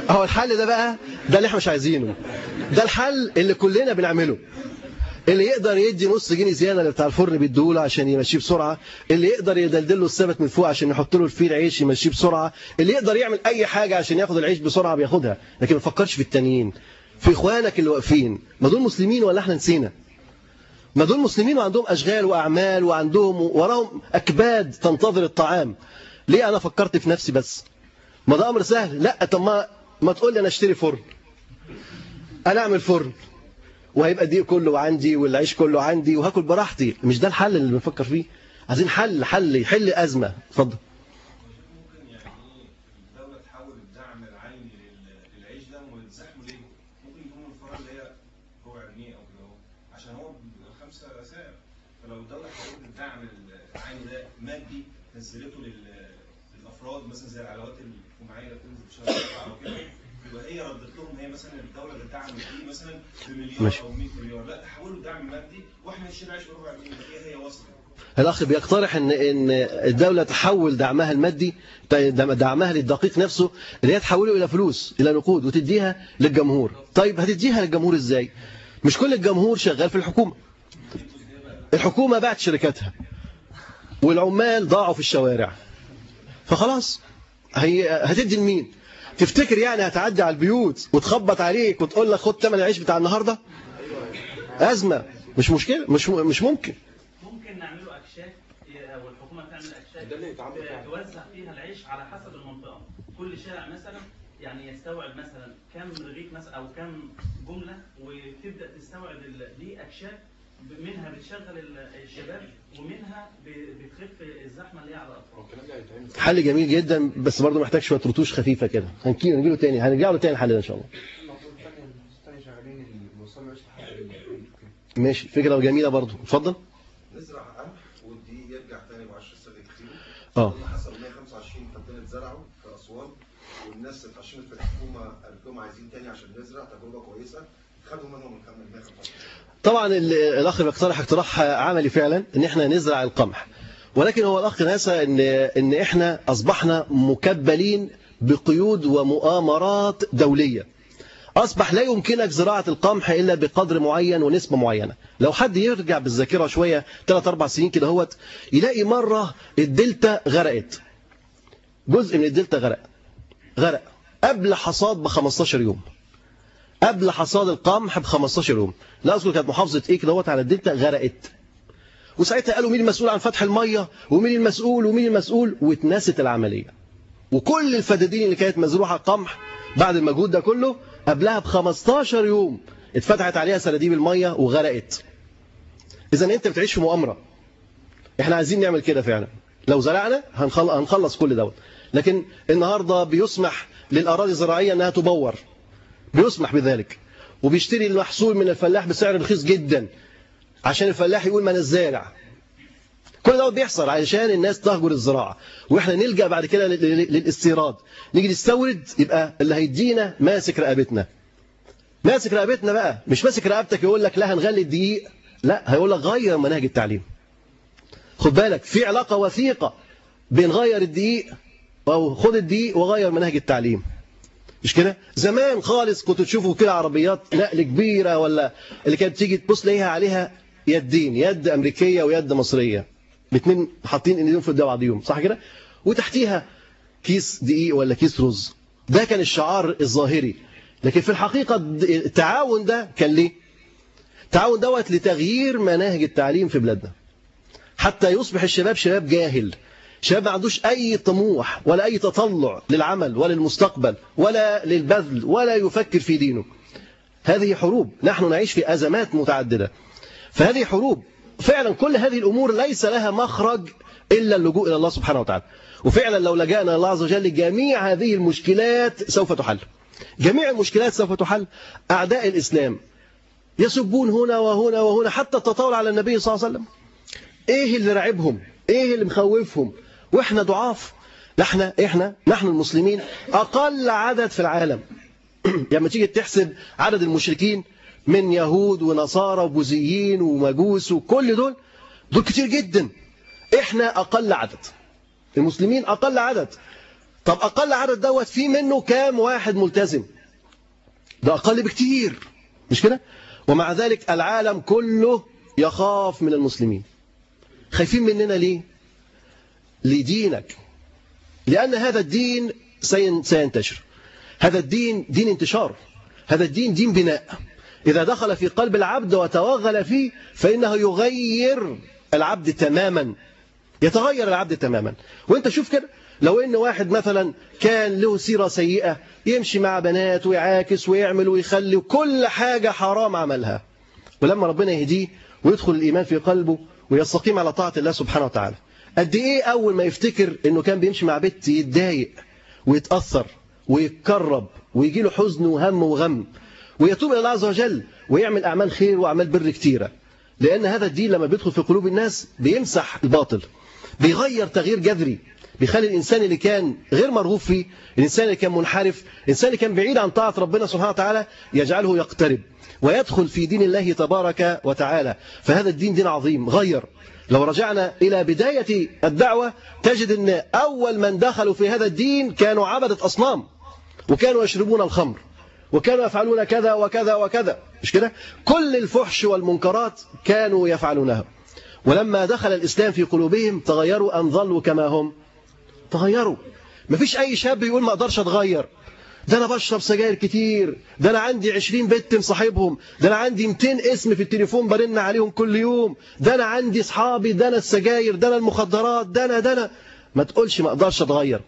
أهو الحل ده بقى ده اللي إحنا مش عايزينه. ده الحل اللي كلنا بنعمله. اللي يقدر يدي نص جنيه زيادة بتاع الفرن بيديهوله عشان يمشيه بسرعة. اللي يقدر يدلدل له السبت من فوق عشان يحط له الفيل عيش يمشيه بسرعة. اللي يقدر يعمل أي حاجة عشان ياخد العيش بسرعة بياخدها. لكن ما تفكرش في التانيين. في إخوانك اللي واقفين ما دول مسلمين ولا إحنا نسينا؟ ما دول مسلمين وعندهم أشغال وأعمال وعندهم وراهم أكباد تنتظر الطعام. ليه أنا فكرت في نفسي بس؟ ما ده أمر سهل. لا طب ما ما تقول لي أنا أشتري فرن. أنا أعمل فرن. وهيبقى الدقيق كله عندي والعيش كله عندي وهاكل براحتي. مش ده الحل اللي بنفكر فيه؟ عايزين حل حل يحل أزمة. اتفضل ممكن يعني إيه الدولة تحول الدعم العيني لل- للعيش ده ويتزحموا ليه؟ ممكن يكون الفرع اللي هي ربع جنيه أو كده اهو عشان هو خمسة سعر فلو الدولة حولت الدعم العيني ده مادي نزلته لل- للافراد مثلا زي العلاوات الجماعية اللي بتنزل في شهر سبعة أو كده يبقى هي ردت لهم هي مثلا الدولة بتدعم دي مثلا بمليار. أو 100 مليار. لا تحولوا الدعم مادي وإحنا بربع جنيه هي هي وصلت؟ الأخ بيقترح إن إن الدولة تحول دعمها المادي دعمها للدقيق نفسه اللي هي تحوله إلى فلوس إلى نقود وتديها للجمهور. طيب هتديها للجمهور إزاي؟ مش كل الجمهور شغال في الحكومة. الحكومة باعت شركاتها والعمال ضاعوا في الشوارع. فخلاص هي هتدي لمين؟ تفتكر يعني هتعدي على البيوت وتخبط عليك وتقول لك خد ثمن العيش بتاع النهارده؟ أزمة. مش مشكلة. مش مش ممكن. ممكن نعمله أكشاك أو الحكومة تعمل فعلا. توزع فيها العيش على حسب المنطقة. كل شارع مثلا يعني يستوعب مثلا كم رغيف مثلا أو كم جملة وتبدأ تستوعب ال- دي أكشاك؟ ب- منها بتشغل ال- الشباب ومنها بتخف الزحمة اللي هي على هيتعمل. حل جميل جدا بس برضه محتاج شوية رتوش خفيفة كده. هنجي له تاني هنرجع له تاني الحل ده إن شاء الله. ماشي فكرة جميلة برضه. اتفضل. نزرع قمح والدقيق يرجع تاني ب 10 سنة كتير. آه. حصل 125 فدان اتزرعوا في أسوان والناس اتعشمت في الحكومة قالت لهم عايزين تاني عشان نزرع تجربة كويسة. خدوا منهم الكم 125 طبعا ال- الأخ بيقترح اقتراح عملي فعلا إن إحنا نزرع القمح. ولكن هو الأخ ناسى ان إن إحنا أصبحنا مكبلين بقيود ومؤامرات دولية. أصبح لا يمكنك زراعة القمح إلا بقدر معين ونسبة معينة. لو حد يرجع بالذاكرة شوية 3 4 سنين كده هوت يلاقي مرة الدلتا غرقت. جزء من الدلتا غرق. غرق. قبل حصاد ب 15 يوم. قبل حصاد القمح ب 15 يوم. لا أذكر كانت محافظة إيه كده على الدلتا غرقت. وساعتها قالوا مين المسؤول عن فتح المية؟ ومين المسؤول؟ ومين المسؤول؟ واتنست العملية. وكل الفدادين اللي كانت مزروعة قمح بعد المجهود ده كله قبلها ب 15 يوم اتفتحت عليها سراديب المية وغرقت. إذا أنت بتعيش في مؤامرة. إحنا عايزين نعمل كده فعلا. لو زرعنا هنخل- هنخلص كل دوت. لكن النهارده بيسمح للأراضي الزراعية إنها تبور. بيسمح بذلك. وبيشتري المحصول من الفلاح بسعر رخيص جدا عشان الفلاح يقول ما أنا الزارع. كل ده بيحصل علشان الناس تهجر الزراعة. وإحنا نلجأ بعد كده لل- لل- للاستيراد. نيجي نستورد يبقى اللي هيدينا ماسك رقبتنا. ماسك رقبتنا بقى. مش ماسك رقبتك يقول لك لا هنغلي الدقيق. لا هيقول لك غير مناهج التعليم. خد بالك في علاقة وثيقة بين غير الدقيق أو خد الدقيق وغير مناهج التعليم. مش كده؟ زمان خالص كنت تشوفوا كده عربيات نقل كبيرة ولا اللي كانت تيجي تبص تلاقيها عليها يدين يد أمريكية ويد مصرية. الاثنين حاطين إيديهم في بعضيهم صح كده؟ وتحتيها كيس دقيق ولا كيس رز. ده كان الشعار الظاهري. لكن في الحقيقة التعاون ده كان ليه؟ التعاون دوت لتغيير مناهج التعليم في بلادنا. حتى يصبح الشباب شباب جاهل. شباب ما عندوش أي طموح ولا أي تطلع للعمل ولا للمستقبل ولا للبذل ولا يفكر في دينه. هذه حروب نحن نعيش في أزمات متعددة. فهذه حروب فعلا كل هذه الأمور ليس لها مخرج إلا اللجوء إلى الله سبحانه وتعالى. وفعلا لو لجأنا الله عز وجل جميع هذه المشكلات سوف تحل. جميع المشكلات سوف تحل. أعداء الإسلام يسبون هنا وهنا وهنا حتى التطاول على النبي صلى الله عليه وسلم. إيه اللي راعبهم؟ إيه اللي مخوفهم؟ وإحنا ضعاف. إحنا إحنا نحن المسلمين أقل عدد في العالم. لما تيجي تحسب عدد المشركين من يهود ونصارى وبوذيين ومجوس وكل دول دول كتير جدا. إحنا أقل عدد. المسلمين أقل عدد. طب أقل عدد دوت في منه كام واحد ملتزم؟ ده أقل بكتير. مش كده؟ ومع ذلك العالم كله يخاف من المسلمين. خايفين مننا ليه؟ لدينك. لأن هذا الدين سينتشر. هذا الدين دين انتشار. هذا الدين دين بناء. إذا دخل في قلب العبد وتوغل فيه فإنه يغير العبد تماما. يتغير العبد تماما. وأنت شوف كده لو إن واحد مثلا كان له سيرة سيئة يمشي مع بنات ويعاكس ويعمل ويخلي وكل حاجة حرام عملها. ولما ربنا يهديه ويدخل الإيمان في قلبه ويستقيم على طاعة الله سبحانه وتعالى. قد إيه أول ما يفتكر إنه كان بيمشي مع بنت يتضايق ويتأثر ويتكرب ويجي له حزن وهم وغم ويتوب إلى الله عز وجل ويعمل أعمال خير وأعمال بر كتيرة. لأن هذا الدين لما بيدخل في قلوب الناس بيمسح الباطل بيغير تغيير جذري بيخلي الإنسان اللي كان غير مرغوب فيه الإنسان اللي كان منحرف الإنسان اللي كان بعيد عن طاعة ربنا سبحانه وتعالى يجعله يقترب ويدخل في دين الله تبارك وتعالى. فهذا الدين دين عظيم غير. لو رجعنا إلى بداية الدعوة تجد أن أول من دخلوا في هذا الدين كانوا عبدة أصنام وكانوا يشربون الخمر وكانوا يفعلون كذا وكذا وكذا. مش كده؟ كل الفحش والمنكرات كانوا يفعلونها. ولما دخل الإسلام في قلوبهم تغيروا أن ظلوا كما هم. تغيروا. مفيش أي شاب يقول ما أقدرش أتغير. ده أنا بشرب سجاير كتير. ده أنا عندي 20 بنت مصاحبهم. ده أنا عندي 200 اسم في التليفون برن عليهم كل يوم. ده أنا عندي أصحابي ده أنا السجاير ده أنا المخدرات ده أنا ده أنا. ما تقولش ما أقدرش أتغير.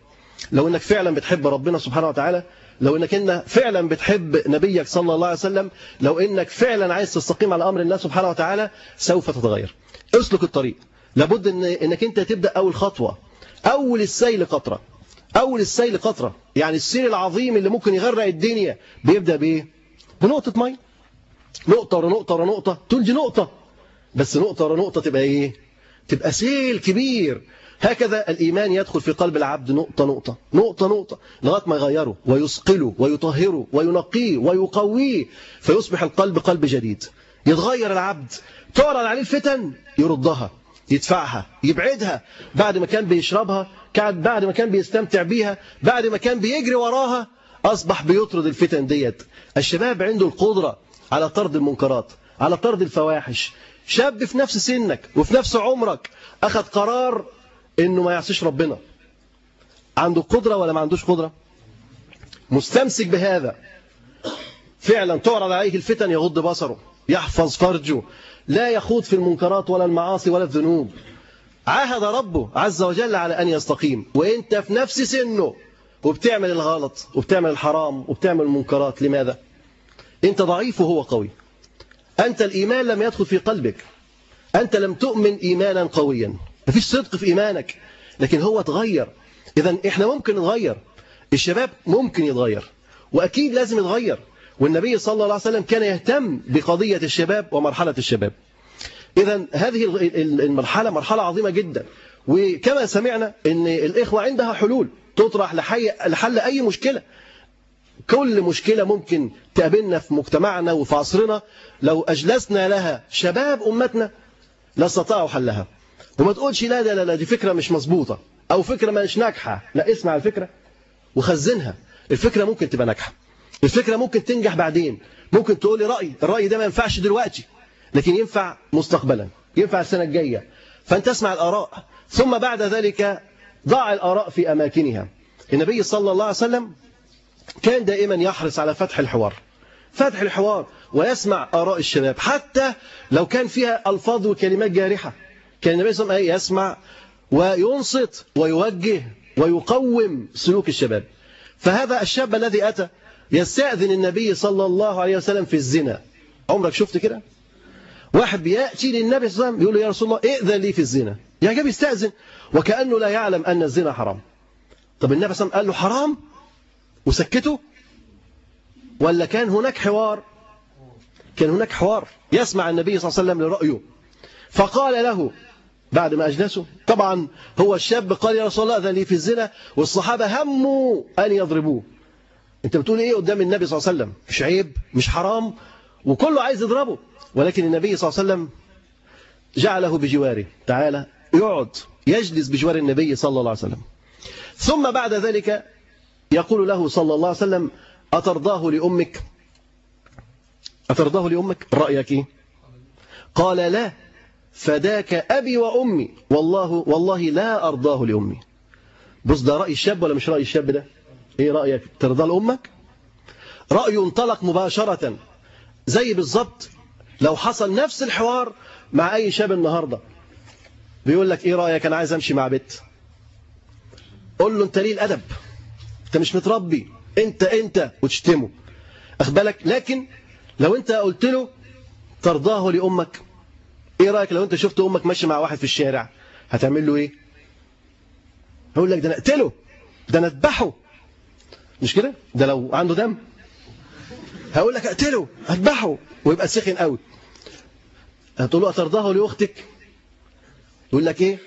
لو إنك فعلا بتحب ربنا سبحانه وتعالى لو إنك إن فعلا بتحب نبيك صلى الله عليه وسلم لو إنك فعلا عايز تستقيم على أمر الله سبحانه وتعالى سوف تتغير. اسلك الطريق. لابد إن إنك أنت تبدأ أول خطوة. أول السيل قطرة. أول السيل قطرة. يعني السيل العظيم اللي ممكن يغرق الدنيا. بيبدأ بإيه؟ بنقطة مية نقطة ورا نقطة ورا نقطة. تقول دي نقطة. بس نقطة ورا نقطة تبقى إيه؟ تبقى سيل كبير. هكذا الإيمان يدخل في قلب العبد نقطة نقطة. نقطة نقطة. لغاية ما يغيره. ويثقله ويطهره وينقيه ويقويه فيصبح القلب قلب جديد. يتغير العبد. تعرض عليه الفتن. يردها. يدفعها يبعدها. بعد ما كان بيشربها بعد ما كان بيستمتع بيها بعد ما كان بيجري وراها أصبح بيطرد الفتن ديت. الشباب عنده القدرة على طرد المنكرات على طرد الفواحش. شاب في نفس سنك وفي نفس عمرك أخذ قرار إنه ما يعصيش ربنا. عنده قدرة ولا ما عندوش قدرة؟ مستمسك بهذا. فعلا تعرض عليه الفتن يغض بصره يحفظ فرجه لا يخوض في المنكرات ولا المعاصي ولا الذنوب. عاهد ربه عز وجل على أن يستقيم. وإنت في نفس سنه وبتعمل الغلط وبتعمل الحرام وبتعمل المنكرات. لماذا؟ أنت ضعيف وهو قوي. أنت الإيمان لم يدخل في قلبك. أنت لم تؤمن إيمانا قويا. مفيش صدق في إيمانك. لكن هو تغير إذا إحنا ممكن نتغير. الشباب ممكن يتغير. وأكيد لازم يتغير. والنبي صلى الله عليه وسلم كان يهتم بقضية الشباب ومرحلة الشباب. إذا هذه المرحلة مرحلة عظيمة جدا. وكما سمعنا أن الإخوة عندها حلول تطرح لحل أي مشكلة. كل مشكلة ممكن تقابلنا في مجتمعنا وفي عصرنا لو أجلسنا لها شباب أمتنا لاستطاعوا حلها. وما تقولش لا لا لا دي فكرة مش مظبوطة. أو فكرة مش ناجحة. لا اسمع الفكرة وخزنها. الفكرة ممكن تبقى ناجحة. الفكرة ممكن تنجح بعدين. ممكن تقولي رأي الرأي ده ما ينفعش دلوقتي لكن ينفع مستقبلا ينفع السنة الجاية. فأنت اسمع الآراء. ثم بعد ذلك ضع الآراء في أماكنها. النبي صلى الله عليه وسلم كان دائما يحرص على فتح الحوار. فتح الحوار ويسمع آراء الشباب. حتى لو كان فيها ألفاظ وكلمات جارحة. كان النبي صلى الله عليه وسلم يسمع وينصت ويوجه ويقوم سلوك الشباب. فهذا الشاب الذي أتى يستأذن النبي صلى الله عليه وسلم في الزنا. عمرك شفت كده؟ واحد بيأتي للنبي صلى الله عليه وسلم يقول له يا رسول الله ائذن لي في الزنا. يعني جاب يستأذن وكأنه لا يعلم أن الزنا حرام. طب النبي صلى الله عليه وسلم قال له حرام؟ وسكته؟ ولا كان هناك حوار؟ كان هناك حوار. يسمع النبي صلى الله عليه وسلم لرأيه. فقال له بعد ما أجلسه طبعا هو الشاب قال يا رسول الله أذن لي في الزنا والصحابة هموا أن يضربوه. أنت بتقول إيه قدام النبي صلى الله عليه وسلم؟ مش عيب مش حرام وكله عايز يضربه. ولكن النبي صلى الله عليه وسلم جعله بجواره. تعالى يقعد يجلس بجوار النبي صلى الله عليه وسلم. ثم بعد ذلك يقول له صلى الله عليه وسلم أترضاه لأمك؟ أترضاه لأمك؟ رأيك إيه؟ قال لا فداك أبي وأمي. والله والله لا أرضاه لأمي. بص ده رأي الشاب ولا مش رأي الشاب ده؟ إيه رأيك؟ ترضى لأمك؟ رأي انطلق مباشرة. زي بالظبط لو حصل نفس الحوار مع أي شاب النهاردة. بيقول لك إيه رأيك؟ أنا عايز أمشي مع بنت. قول له أنت ليه الأدب؟ أنت مش متربي. أنت أنت وتشتمه. أخبالك لكن لو أنت قلت له ترضاه لأمك إيه رأيك لو أنت شفت أمك ماشي مع واحد في الشارع؟ هتعمل له إيه؟ هقول لك ده أنا أقتله. ده أنا أذبحه. مش كده؟ ده لو عنده دم. هقول لك اقتله اذبحه ويبقى سخن قوي. هتقول له أترضاه لأختك؟ يقول لك إيه؟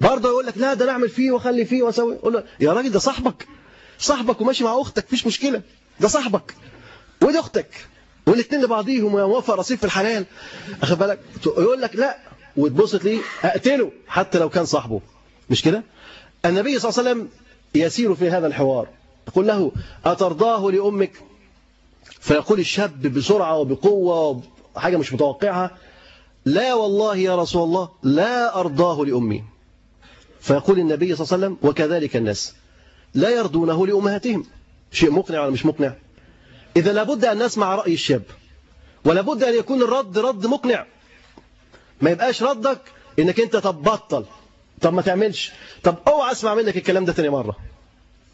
برضه يقول لك لا ده أنا اعمل فيه واخلي فيه واسوي أقول له يا راجل ده صاحبك. صاحبك وماشي مع أختك مفيش مشكلة. ده صاحبك. ودي أختك. والاثنين لبعضيهم ويوافق رصيف في الحلال. اخد بالك يقول لك لا وتبص تلاقيه أقتله حتى لو كان صاحبه. مش كده؟ النبي صلى الله عليه وسلم يسير في هذا الحوار. يقول له أترضاه لأمك؟ فيقول الشاب بسرعة وبقوة حاجة مش متوقعها لا والله يا رسول الله لا أرضاه لأمي. فيقول النبي صلى الله عليه وسلم وكذلك الناس لا يرضونه لأمهاتهم. شيء مقنع ولا مش مقنع؟ إذا لابد أن نسمع رأي الشاب ولابد أن يكون الرد رد مقنع. ما يبقاش ردك إنك أنت طب بطل. طب ما تعملش. طب اوعى اسمع منك الكلام ده تاني مرة.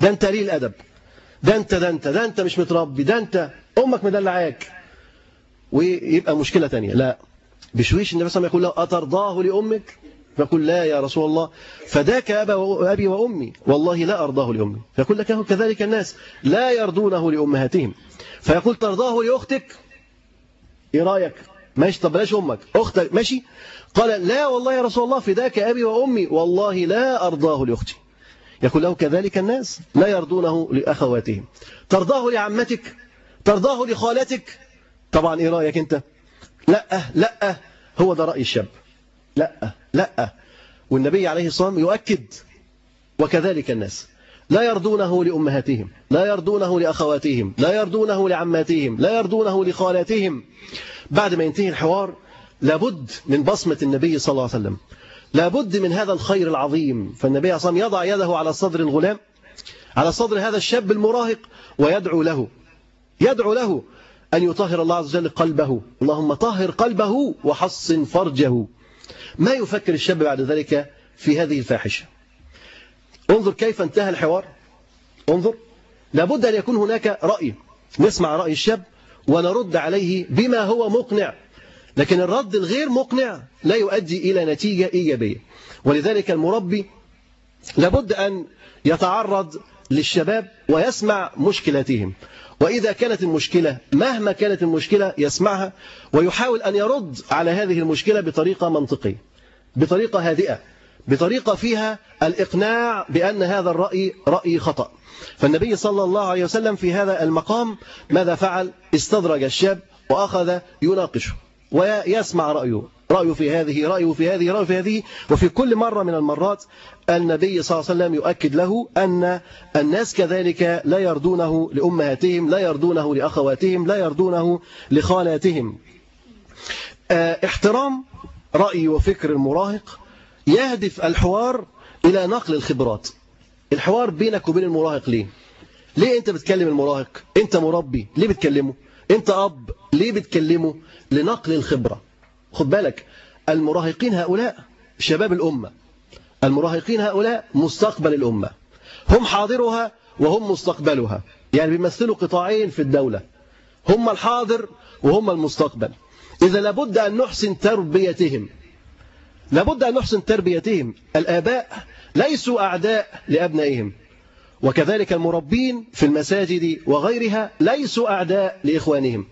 ده انت قليل الأدب؟ ده انت ده انت ده انت مش متربي ده انت أمك مدلعاك. ويبقى مشكلة تانية. لا بشويش النبي صلى الله عليه وسلم يقول له أترضاه لأمك؟ فيقول لا يا رسول الله. فداك أبي وأمي. والله لا أرضاه لأمي. فيقول لك كذلك الناس لا يرضونه لأمهاتهم. فيقول ترضاه لأختك؟ إيه رأيك؟ ماشي طب بلاش أمك. أختك ماشي. قال لا والله يا رسول الله فداك أبي وأمي. والله لا أرضاه لأختي. يقول له كذلك الناس لا يرضونه لأخواتهم. ترضاه لعمتك ترضاه لخالتك. طبعا إيه رأيك أنت؟ لا لا هو ده رأي الشاب. لا لا. والنبي عليه الصلاة والسلام يؤكد وكذلك الناس. لا يرضونه لأمهاتهم لا يرضونه لأخواتهم لا يرضونه لعماتهم لا يرضونه لخالاتهم. بعد ما ينتهي الحوار لابد من بصمة النبي صلى الله عليه وسلم. لابد من هذا الخير العظيم. فالنبي صلى الله عليه وسلم يضع يده على صدر الغلام على صدر هذا الشاب المراهق ويدعو له يدعو له أن يطهر الله عز وجل قلبه. اللهم طهر قلبه وحصن فرجه. ما يفكر الشاب بعد ذلك في هذه الفاحشة؟ انظر كيف انتهى الحوار. انظر لابد أن يكون هناك رأي. نسمع رأي الشاب ونرد عليه بما هو مقنع. لكن الرد الغير مقنع لا يؤدي إلى نتيجة إيجابية. ولذلك المربي لابد أن يتعرض للشباب ويسمع مشكلاتهم وإذا كانت المشكلة مهما كانت المشكلة يسمعها ويحاول أن يرد على هذه المشكلة بطريقة منطقية بطريقة هادئة بطريقة فيها الإقناع بأن هذا الرأي رأي خطأ. فالنبي صلى الله عليه وسلم في هذا المقام ماذا فعل؟ استدرج الشاب وأخذ يناقشه. ويسمع رأيه. رأيه في هذه رأيه في هذه رأيه في هذه. وفي كل مرة من المرات النبي صلى الله عليه وسلم يؤكد له أن الناس كذلك لا يرضونه لأمهاتهم لا يرضونه لأخواتهم لا يرضونه لخالاتهم. احترام رأي وفكر المراهق يهدف الحوار إلى نقل الخبرات. الحوار بينك وبين المراهق ليه؟ ليه أنت بتكلم المراهق؟ أنت مربي ليه بتكلمه؟ أنت أب ليه بتكلمه؟ لنقل الخبرة. خد بالك المراهقين هؤلاء شباب الأمة. المراهقين هؤلاء مستقبل الأمة. هم حاضرها وهم مستقبلها. يعني بيمثلوا قطاعين في الدولة. هم الحاضر وهم المستقبل. إذا لابد أن نحسن تربيتهم. لابد أن نحسن تربيتهم. الآباء ليسوا أعداء لأبنائهم. وكذلك المربين في المساجد وغيرها ليسوا أعداء لإخوانهم.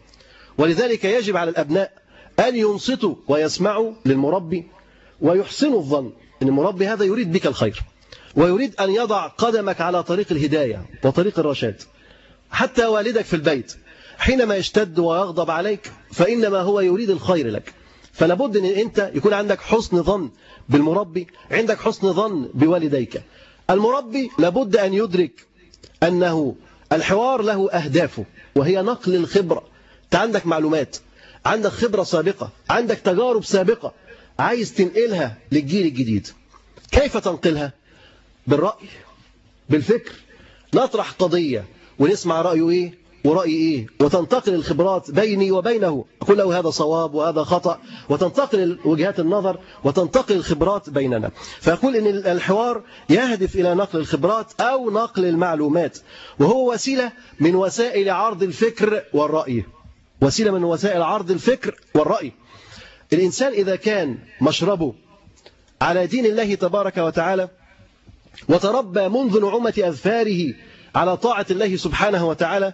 ولذلك يجب على الأبناء أن ينصتوا ويسمعوا للمربي ويحسنوا الظن أن المربي هذا يريد بك الخير ويريد أن يضع قدمك على طريق الهداية وطريق الرشاد. حتى والدك في البيت حينما يشتد ويغضب عليك فإنما هو يريد الخير لك. فلابد أن أنت يكون عندك حسن ظن بالمربي عندك حسن ظن بوالديك. المربي لابد أن يدرك أنه الحوار له أهدافه وهي نقل الخبرة. أنت عندك معلومات عندك خبرة سابقة عندك تجارب سابقة عايز تنقلها للجيل الجديد. كيف تنقلها؟ بالرأي بالفكر. نطرح قضية ونسمع رأيه إيه؟ ورأي إيه؟ وتنتقل الخبرات بيني وبينه. أقول له هذا صواب وهذا خطأ. وتنتقل وجهات النظر وتنتقل الخبرات بيننا. فأقول إن الحوار يهدف إلى نقل الخبرات أو نقل المعلومات. وهو وسيلة من وسائل عرض الفكر والرأي. وسيلة من وسائل عرض الفكر والرأي. الإنسان إذا كان مشربه على دين الله تبارك وتعالى وتربى منذ نعومة أذفاره على طاعة الله سبحانه وتعالى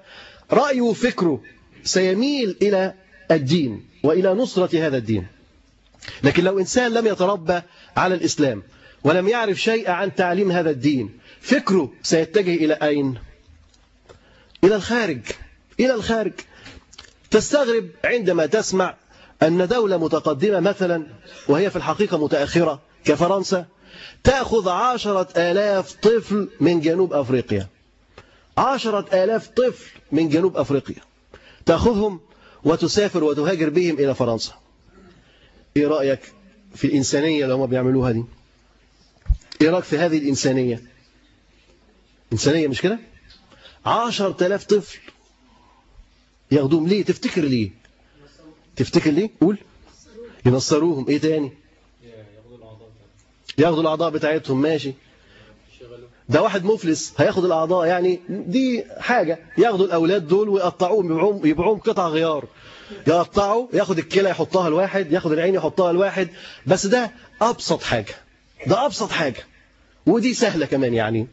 رأيه وفكره سيميل إلى الدين وإلى نصرة هذا الدين. لكن لو إنسان لم يتربى على الإسلام ولم يعرف شيء عن تعليم هذا الدين فكره سيتجه إلى أين؟ إلى الخارج. إلى الخارج. تستغرب عندما تسمع أن دولة متقدمة مثلا وهي في الحقيقة متأخرة كفرنسا تأخذ عشرة آلاف طفل من جنوب أفريقيا. عشرة آلاف طفل من جنوب أفريقيا تأخذهم وتسافر وتهاجر بهم إلى فرنسا. إيه رأيك في الإنسانية اللي هم بيعملوها دي؟ إيه رأيك في هذه الإنسانية؟ إنسانية مش كده؟ عشرة آلاف طفل ياخدوهم ليه؟ تفتكر ليه؟ تفتكر ليه؟ قول. ينصروهم. إيه تاني؟ ياخدوا الأعضاء بتاعتهم. ماشي. ده واحد مفلس هياخد الأعضاء يعني دي حاجة. ياخدوا الأولاد دول ويقطعوهم يبيعوهم يبيعوهم قطع غيار. يقطعوا ياخد الكلى يحطها لواحد ياخد العين يحطها لواحد. بس ده أبسط حاجة. ده أبسط حاجة. ودي سهلة كمان يعني.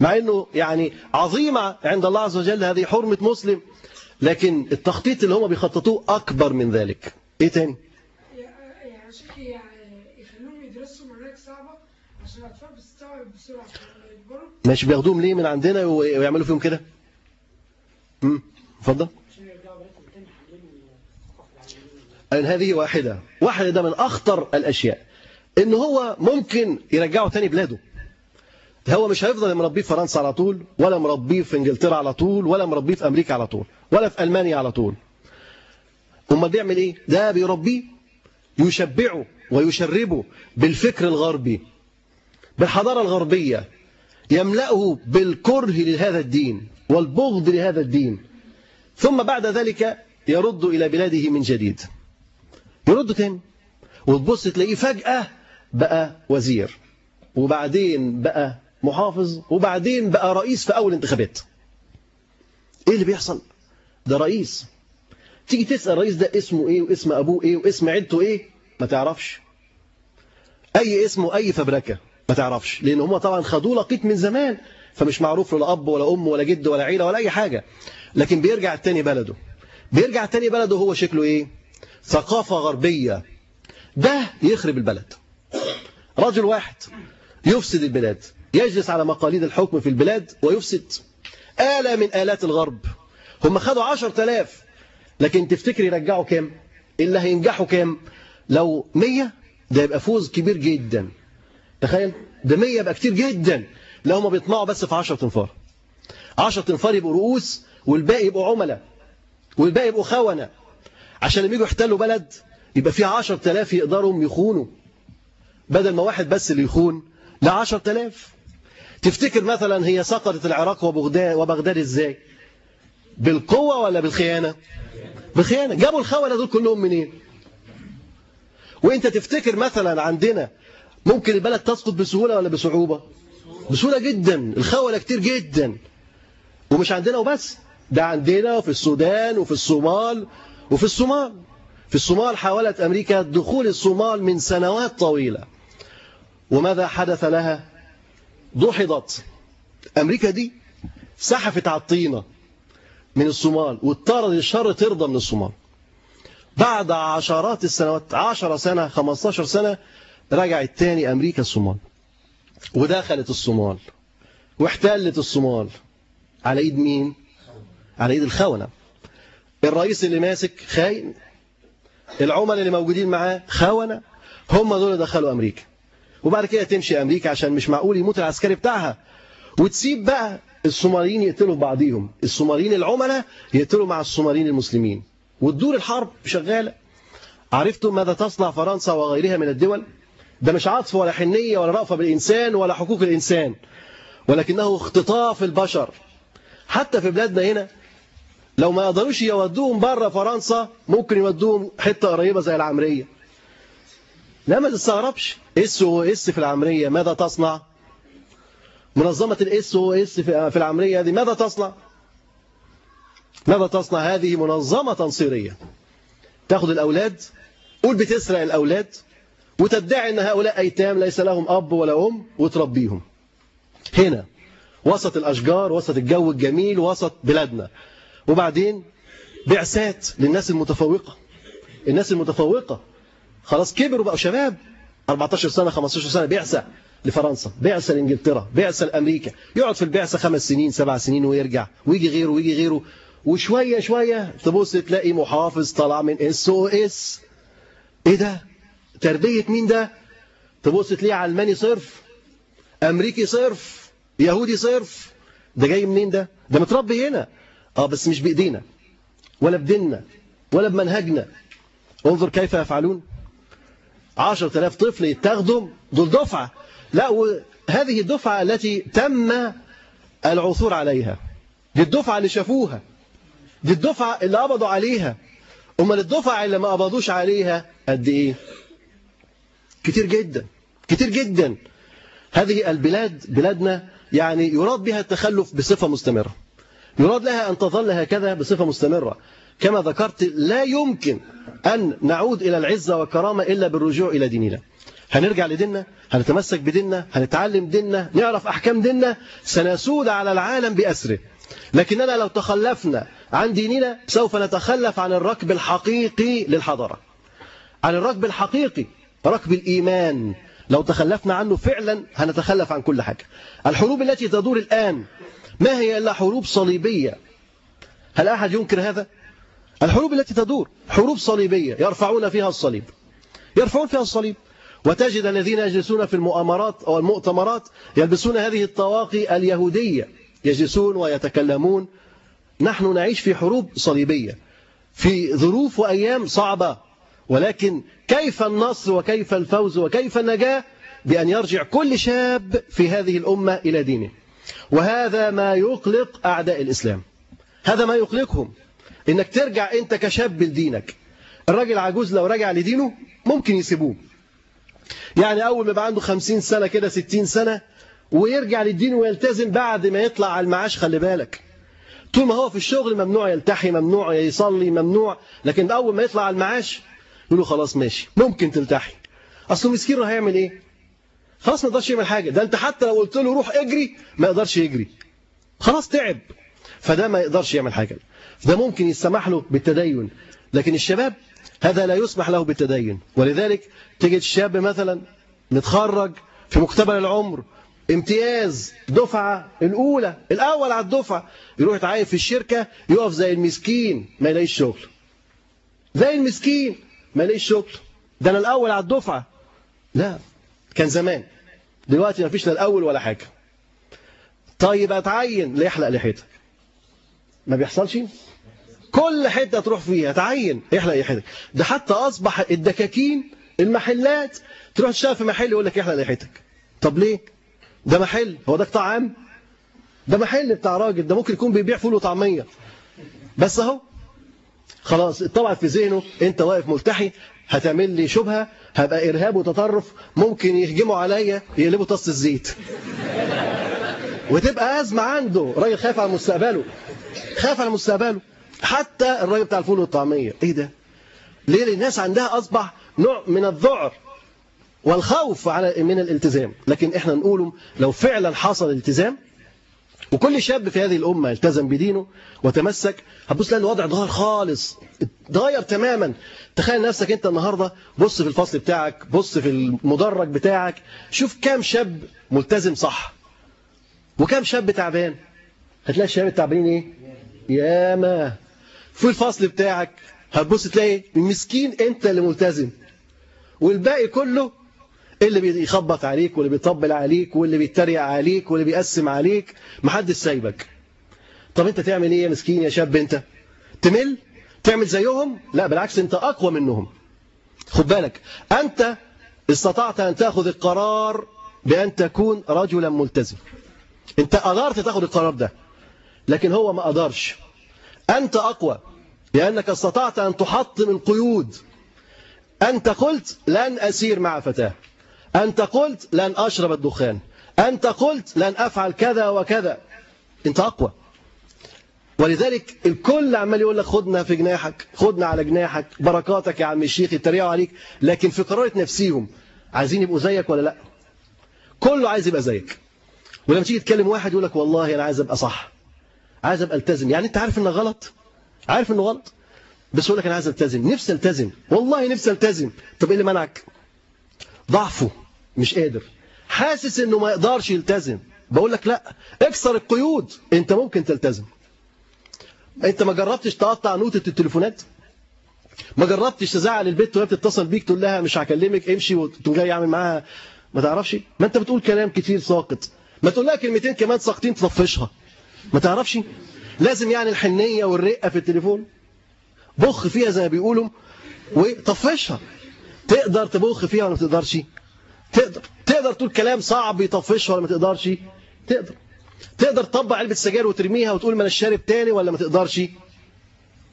مع إنه يعني عظيمة عند الله عز وجل هذه حرمة مسلم. لكن التخطيط اللي هم بيخططوه أكبر من ذلك. إيه تاني؟ يعني شيخ يخلوهم يدرسوا مناهج صعبة عشان الأطفال بتستوعب بسرعة. ماشي بياخدوهم ليه من عندنا ويعملوا فيهم كده؟ امم اتفضل. أن هذه واحدة. واحدة ده من أخطر الأشياء. إن هو ممكن يرجعه تاني بلاده. هو مش هيفضل مربيه في فرنسا على طول ولا مربيه في إنجلترا على طول ولا مربيه في أمريكا على طول ولا في ألمانيا على طول. أمال بيعمل إيه؟ ده بيربيه يشبعه ويشربه بالفكر الغربي بالحضارة الغربية يملأه بالكره لهذا الدين والبغض لهذا الدين. ثم بعد ذلك يرد إلى بلاده من جديد. يرد تاني. وتبص تلاقيه فجأة بقى وزير. وبعدين بقى محافظ. وبعدين بقى رئيس في أول انتخابات. إيه اللي بيحصل؟ ده رئيس. تيجي تسأل الرئيس ده اسمه إيه واسم أبوه إيه واسم عيلته إيه؟ ما تعرفش. أي اسمه أي فبركة. ما تعرفش. لأن هم طبعا خدوه لقيت من زمان فمش معروف له لا أب ولا أم ولا جد ولا عيلة ولا أي حاجة. لكن بيرجع التاني بلده. بيرجع التاني بلده هو شكله إيه؟ ثقافة غربية. ده يخرب البلد. رجل واحد يفسد البلاد يجلس على مقاليد الحكم في البلاد ويفسد. آلة من آلات الغرب. هم خدوا عشر تلاف لكن تفتكر يرجعوا كام؟ اللي هينجحوا كام؟ لو مية ده يبقى فوز كبير جدا. تخيل ده مية يبقى كتير جدا. لو هم بيطمعوا بس في عشر تنفار عشر تنفار يبقوا رؤوس والباقي يبقوا عملاء والباقي يبقوا خونة. عشان لما يجوا يحتلوا بلد يبقى في عشر تلاف يقدروا يخونوا. بدل ما واحد بس اللي يخون لا عشر تلاف تفتكر مثلا هي سقطت العراق وبغداد, وبغداد إزاي؟ بالقوة ولا بالخيانة؟ بالخيانة. جابوا الخونة دول كلهم منين؟ وانت تفتكر مثلا عندنا ممكن البلد تسقط بسهولة ولا بصعوبة؟ بسهولة جدا الخونة كتير جدا. ومش عندنا وبس ده عندنا وفي السودان وفي الصومال وفي الصومال. في الصومال حاولت أمريكا دخول الصومال من سنوات طويلة. وماذا حدث لها؟ دحضت أمريكا دي سحفت على الطينة من الصومال واضطرت الشر ترضى من الصومال. بعد عشرات السنوات 10 سنة 15 سنة رجعت تاني أمريكا الصومال ودخلت الصومال واحتلت الصومال على إيد مين؟ على إيد الخونة. الرئيس اللي ماسك خاين العملاء اللي موجودين معاه خونة هم دول دخلوا أمريكا. وبعد كده تمشي أمريكا عشان مش معقول يموت العسكري بتاعها. وتسيب بقى الصوماليين يقتلوا في بعضيهم. الصوماليين العملاء يقتلوا مع الصوماليين المسلمين. وتدور الحرب شغالة. عرفتم ماذا تصنع فرنسا وغيرها من الدول؟ ده مش عطف ولا حنية ولا رأفة بالإنسان ولا حقوق الإنسان ولكنه اختطاف البشر. حتى في بلادنا هنا لو ما يقدروش يودوهم بره فرنسا ممكن يودوهم حتة قريبة زي العامرية. لا ما تستغربش. SOS في العامرية ماذا تصنع؟ منظمة ال SOS في العامرية هذه ماذا تصنع؟ ماذا تصنع؟ هذه منظمة تنصيرية. تاخد الأولاد قول بتسرق الأولاد. وتدعي أن هؤلاء أيتام ليس لهم أب ولا أم وتربيهم. هنا وسط الأشجار وسط الجو الجميل وسط بلادنا. وبعدين بعثات للناس المتفوقة. الناس المتفوقة. خلاص كبروا بقوا شباب. 14 سنة 15 سنة بعثة لفرنسا بعثة لإنجلترا بعثة لأمريكا. يقعد في البعثة خمس سنين سبع سنين ويرجع. ويجي غيره ويجي غيره. وشوية شوية تبص تلاقي محافظ طلع من SOS إيه ده؟ تربية مين ده؟ تبص تلاقيه علماني صرف أمريكي صرف يهودي صرف. ده جاي منين ده؟ ده متربي هنا. آه بس مش بإيدينا ولا بديننا ولا بمنهجنا. انظر كيف يفعلون. 10000 طفل يتاخدوا دول دفعة. لا وهذه الدفعة التي تم العثور عليها. دي الدفعة اللي شافوها. دي الدفعة اللي قبضوا عليها. أمال الدفعة اللي ما قبضوش عليها قد إيه؟ كتير جدا كتير جدا. هذه البلاد بلادنا يعني يراد بها التخلف بصفة مستمرة. يراد لها أن تظل هكذا بصفة مستمرة. كما ذكرت لا يمكن أن نعود إلى العزة والكرامة إلا بالرجوع إلى ديننا. هنرجع لديننا هنتمسك بديننا هنتعلم ديننا نعرف أحكام ديننا سنسود على العالم بأسره. لكننا لو تخلفنا عن ديننا سوف نتخلف عن الركب الحقيقي للحضارة. عن الركب الحقيقي ركب الإيمان لو تخلفنا عنه فعلا هنتخلف عن كل حاجة. الحروب التي تدور الآن ما هي إلا حروب صليبية؟ هل أحد ينكر هذا؟ الحروب التي تدور حروب صليبية يرفعون فيها الصليب. يرفعون فيها الصليب. وتجد الذين يجلسون في المؤامرات أو المؤتمرات يلبسون هذه الطواقي اليهودية. يجلسون ويتكلمون. نحن نعيش في حروب صليبية في ظروف وأيام صعبة. ولكن كيف النصر وكيف الفوز وكيف النجاة بأن يرجع كل شاب في هذه الأمة إلى دينه. وهذا ما يقلق أعداء الإسلام. هذا ما يقلقهم. إنك ترجع أنت كشاب لدينك. الراجل عجوز لو رجع لدينه ممكن يسيبوه. يعني أول ما يبقى عنده خمسين سنة كده ستين سنة ويرجع للدين ويلتزم بعد ما يطلع على المعاش خلي بالك. طول ما هو في الشغل ممنوع يلتحي ممنوع يصلي ممنوع. لكن أول ما يطلع على المعاش يقولوا خلاص ماشي ممكن تلتحي. أصله مسكين هيعمل إيه؟ خلاص ما يقدرش يعمل حاجة. ده أنت حتى لو قلت له روح اجري ما يقدرش يجري. خلاص تعب. فده ما يقدرش يعمل حاجة. ده ممكن يسمح له بالتدين. لكن الشباب هذا لا يسمح له بالتدين. ولذلك تجد الشاب مثلا متخرج في مقتبل العمر امتياز دفعة الأولى الأول على الدفعة يروح يتعين في الشركة يقف زي المسكين ما يلاقيش شغل. زي المسكين. ما يلاقيش شغل. ده أنا الأول على الدفعة. لا كان زمان. دلوقتي ما فيش لا الأول ولا حاجة. طيب أتعين. ليحلق لحيتك ما بيحصلش؟ كل حتة تروح فيها. تعين يحلق لحيتك ده حتى أصبح الدكاكين المحلات تروح تشتغل في محل يقول لك يحلق لحيتك طب ليه؟ ده محل. هو ده قطاع عام؟ ده محل بتاع راجل. ده ممكن يكون بيبيع فول وطعمية. بس أهو. خلاص طبعا في ذهنه انت واقف ملتحي هتعمل لي شبهة هبقى إرهاب وتطرف ممكن يهجموا عليا يقلبوا طاسه الزيت. وتبقى أزمة عنده. راجل خايف على مستقبله. خايف على مستقبله. حتى الراجل بتاع الفول والطعمية. إيه ده؟ ليه؟ الناس عندها أصبح نوع من الذعر والخوف على من الالتزام. لكن إحنا نقوله لو فعلا حصل التزام وكل شاب في هذه الأمة التزم بدينه وتمسك. هتبص تلاقي الوضع اتغير خالص. اتغير تماما. تخيل نفسك أنت النهاردة بص في الفصل بتاعك بص في المدرج بتاعك. شوف كام شاب ملتزم صح. وكام شاب تعبان. هتلاقي الشباب التعبانين إيه؟ ياما. في الفصل بتاعك هتبص تلاقي المسكين أنت اللي ملتزم. والباقي كله اللي بيخبط عليك واللي بيطبل عليك واللي بيتريق عليك واللي بيقسم عليك محدش سايبك. طب انت تعمل إيه يا مسكين يا شاب انت؟ تمل؟ تعمل زيهم؟ لا بالعكس انت اقوى منهم. خد بالك انت استطعت ان تاخذ القرار بان تكون رجلا ملتزم. انت قدرت تاخذ القرار ده لكن هو ما قدرش. انت اقوى لانك استطعت ان تحطم القيود. انت قلت لن أسير مع فتاة. أنت قلت لن أشرب الدخان. أنت قلت لن أفعل كذا وكذا. أنت أقوى. ولذلك الكل عمال يقول لك خدنا في جناحك خدنا على جناحك بركاتك يا عم الشيخ يتريقوا عليك. لكن في قرارة نفسيهم عايزين يبقوا زيك ولا لا؟ كله عايز يبقى زيك. ولما تيجي تكلم واحد يقول لك والله أنا عايز أبقى صح. عايز أبقى التزم. يعني أنت عارف إنه غلط؟ عارف إنه غلط؟ بس يقول لك أنا عايز ألتزم. نفسي ألتزم. والله نفسي ألتزم. طب إيه اللي منعك؟ ضعفه مش قادر. حاسس إنه ما يقدرش يلتزم. بقول لك لا اكسر القيود أنت ممكن تلتزم. أنت ما جربتش تقطع نوتة التليفونات؟ ما جربتش تزعل البنت وهي بتتصل بيك تقول لها مش هكلمك امشي وتقوم جاي يعمل معاها؟ ما تعرفش؟ ما أنت بتقول كلام كتير ساقط. ما تقول لها كلمتين كمان ساقطين تطفشها. ما تعرفش؟ لازم يعني الحنية والرقة في التليفون. بخ فيها زي ما بيقولوا وطفشها تقدر تبخ فيها ولا ما تقدرش؟ تقدر تقدر تقول كلام صعب يطفشها ولا ما تقدرش؟ تقدر. تقدر تطبع علبة سجاير وترميها وتقول ما أنا شارب تاني ولا ما تقدرش؟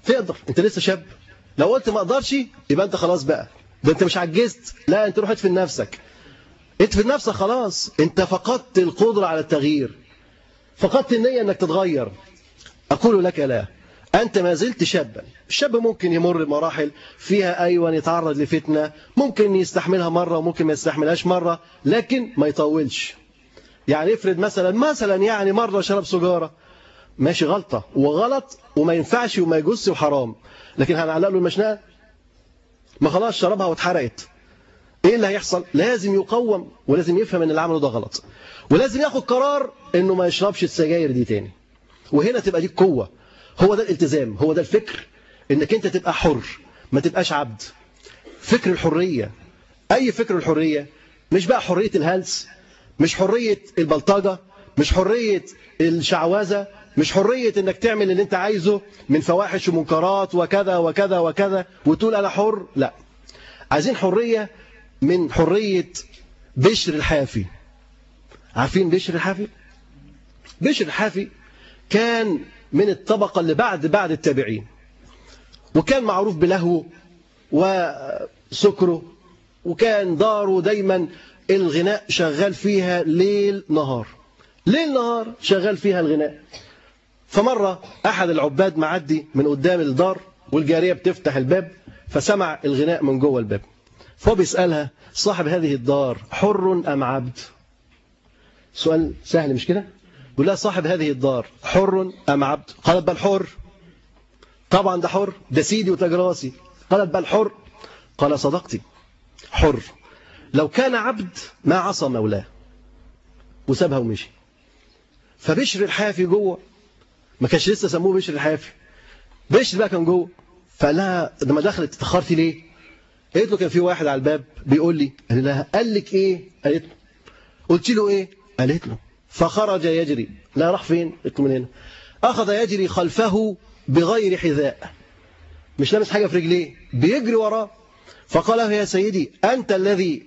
تقدر. أنت لسه شاب. لو قلت ما أقدرش يبقى أنت خلاص بقى. ده أنت مش عجزت. لا أنت روح ادفن نفسك ادفن نفسك خلاص. أنت فقدت القدرة على التغيير. فقدت النية إنك تتغير. أقول لك لا. أنت ما زلت شابا. الشاب ممكن يمر بمراحل فيها أيوة يتعرض لفتنة ممكن يستحملها مرة وممكن ما يستحملهاش مرة لكن ما يطولش. يعني افرض مثلا مثلا يعني مرة شرب سجارة. ماشي غلطة وغلط وما ينفعش وما يجوزش وحرام. لكن هنعلق له المشنقة؟ ما خلاص شربها واتحرقت. إيه اللي هيحصل؟ لازم يقوم ولازم يفهم إن اللي عمله ده غلط. ولازم ياخد قرار إنه ما يشربش السجاير دي تاني. وهنا تبقى دي القوه هو ده الالتزام هو ده الفكر. إنك أنت تبقى حر ما تبقاش عبد. فكر الحرية. أي فكر الحرية؟ مش بقى حرية الهلس مش حرية البلطجة مش حرية الشعوذة مش حرية إنك تعمل اللي أنت عايزه من فواحش ومنكرات وكذا وكذا وكذا وتقول أنا حر. لا. عايزين حرية من حرية بشر الحافي. عارفين بشر الحافي؟ بشر الحافي كان من الطبقة اللي بعد بعد التابعين. وكان معروف بلهوه وسكره وكان داره دايما الغناء شغال فيها ليل نهار. ليل نهار شغال فيها الغناء. فمرة أحد العباد معدي من قدام الدار والجارية بتفتح الباب فسمع الغناء من جوه الباب. فهو بيسألها صاحب هذه الدار حر أم عبد؟ سؤال سهل مش كده؟ بيقول لها صاحب هذه الدار حر أم عبد؟ قالت بل حر. طبعا ده حر ده سيدي وتاج راسي قالت بل حر. قال صدقتي حر. لو كان عبد ما عصى مولاه وسابها ومشي. فبشر الحافي جوه. ما كانش لسه سموه بشر الحافي. بشر بقى كان جوه. فقال لها لما دخلت اتاخرتي ليه؟ قالت له كان في واحد على الباب بيقول لي قال لها قال لك إيه؟ قالت له. قلت له إيه؟ قالت له. فخرج يجري. لا راح فين؟ من هنا. أخذ يجري خلفه بغير حذاء. مش لابس حاجة في رجليه. بيجري وراه. فقال له يا سيدي أنت الذي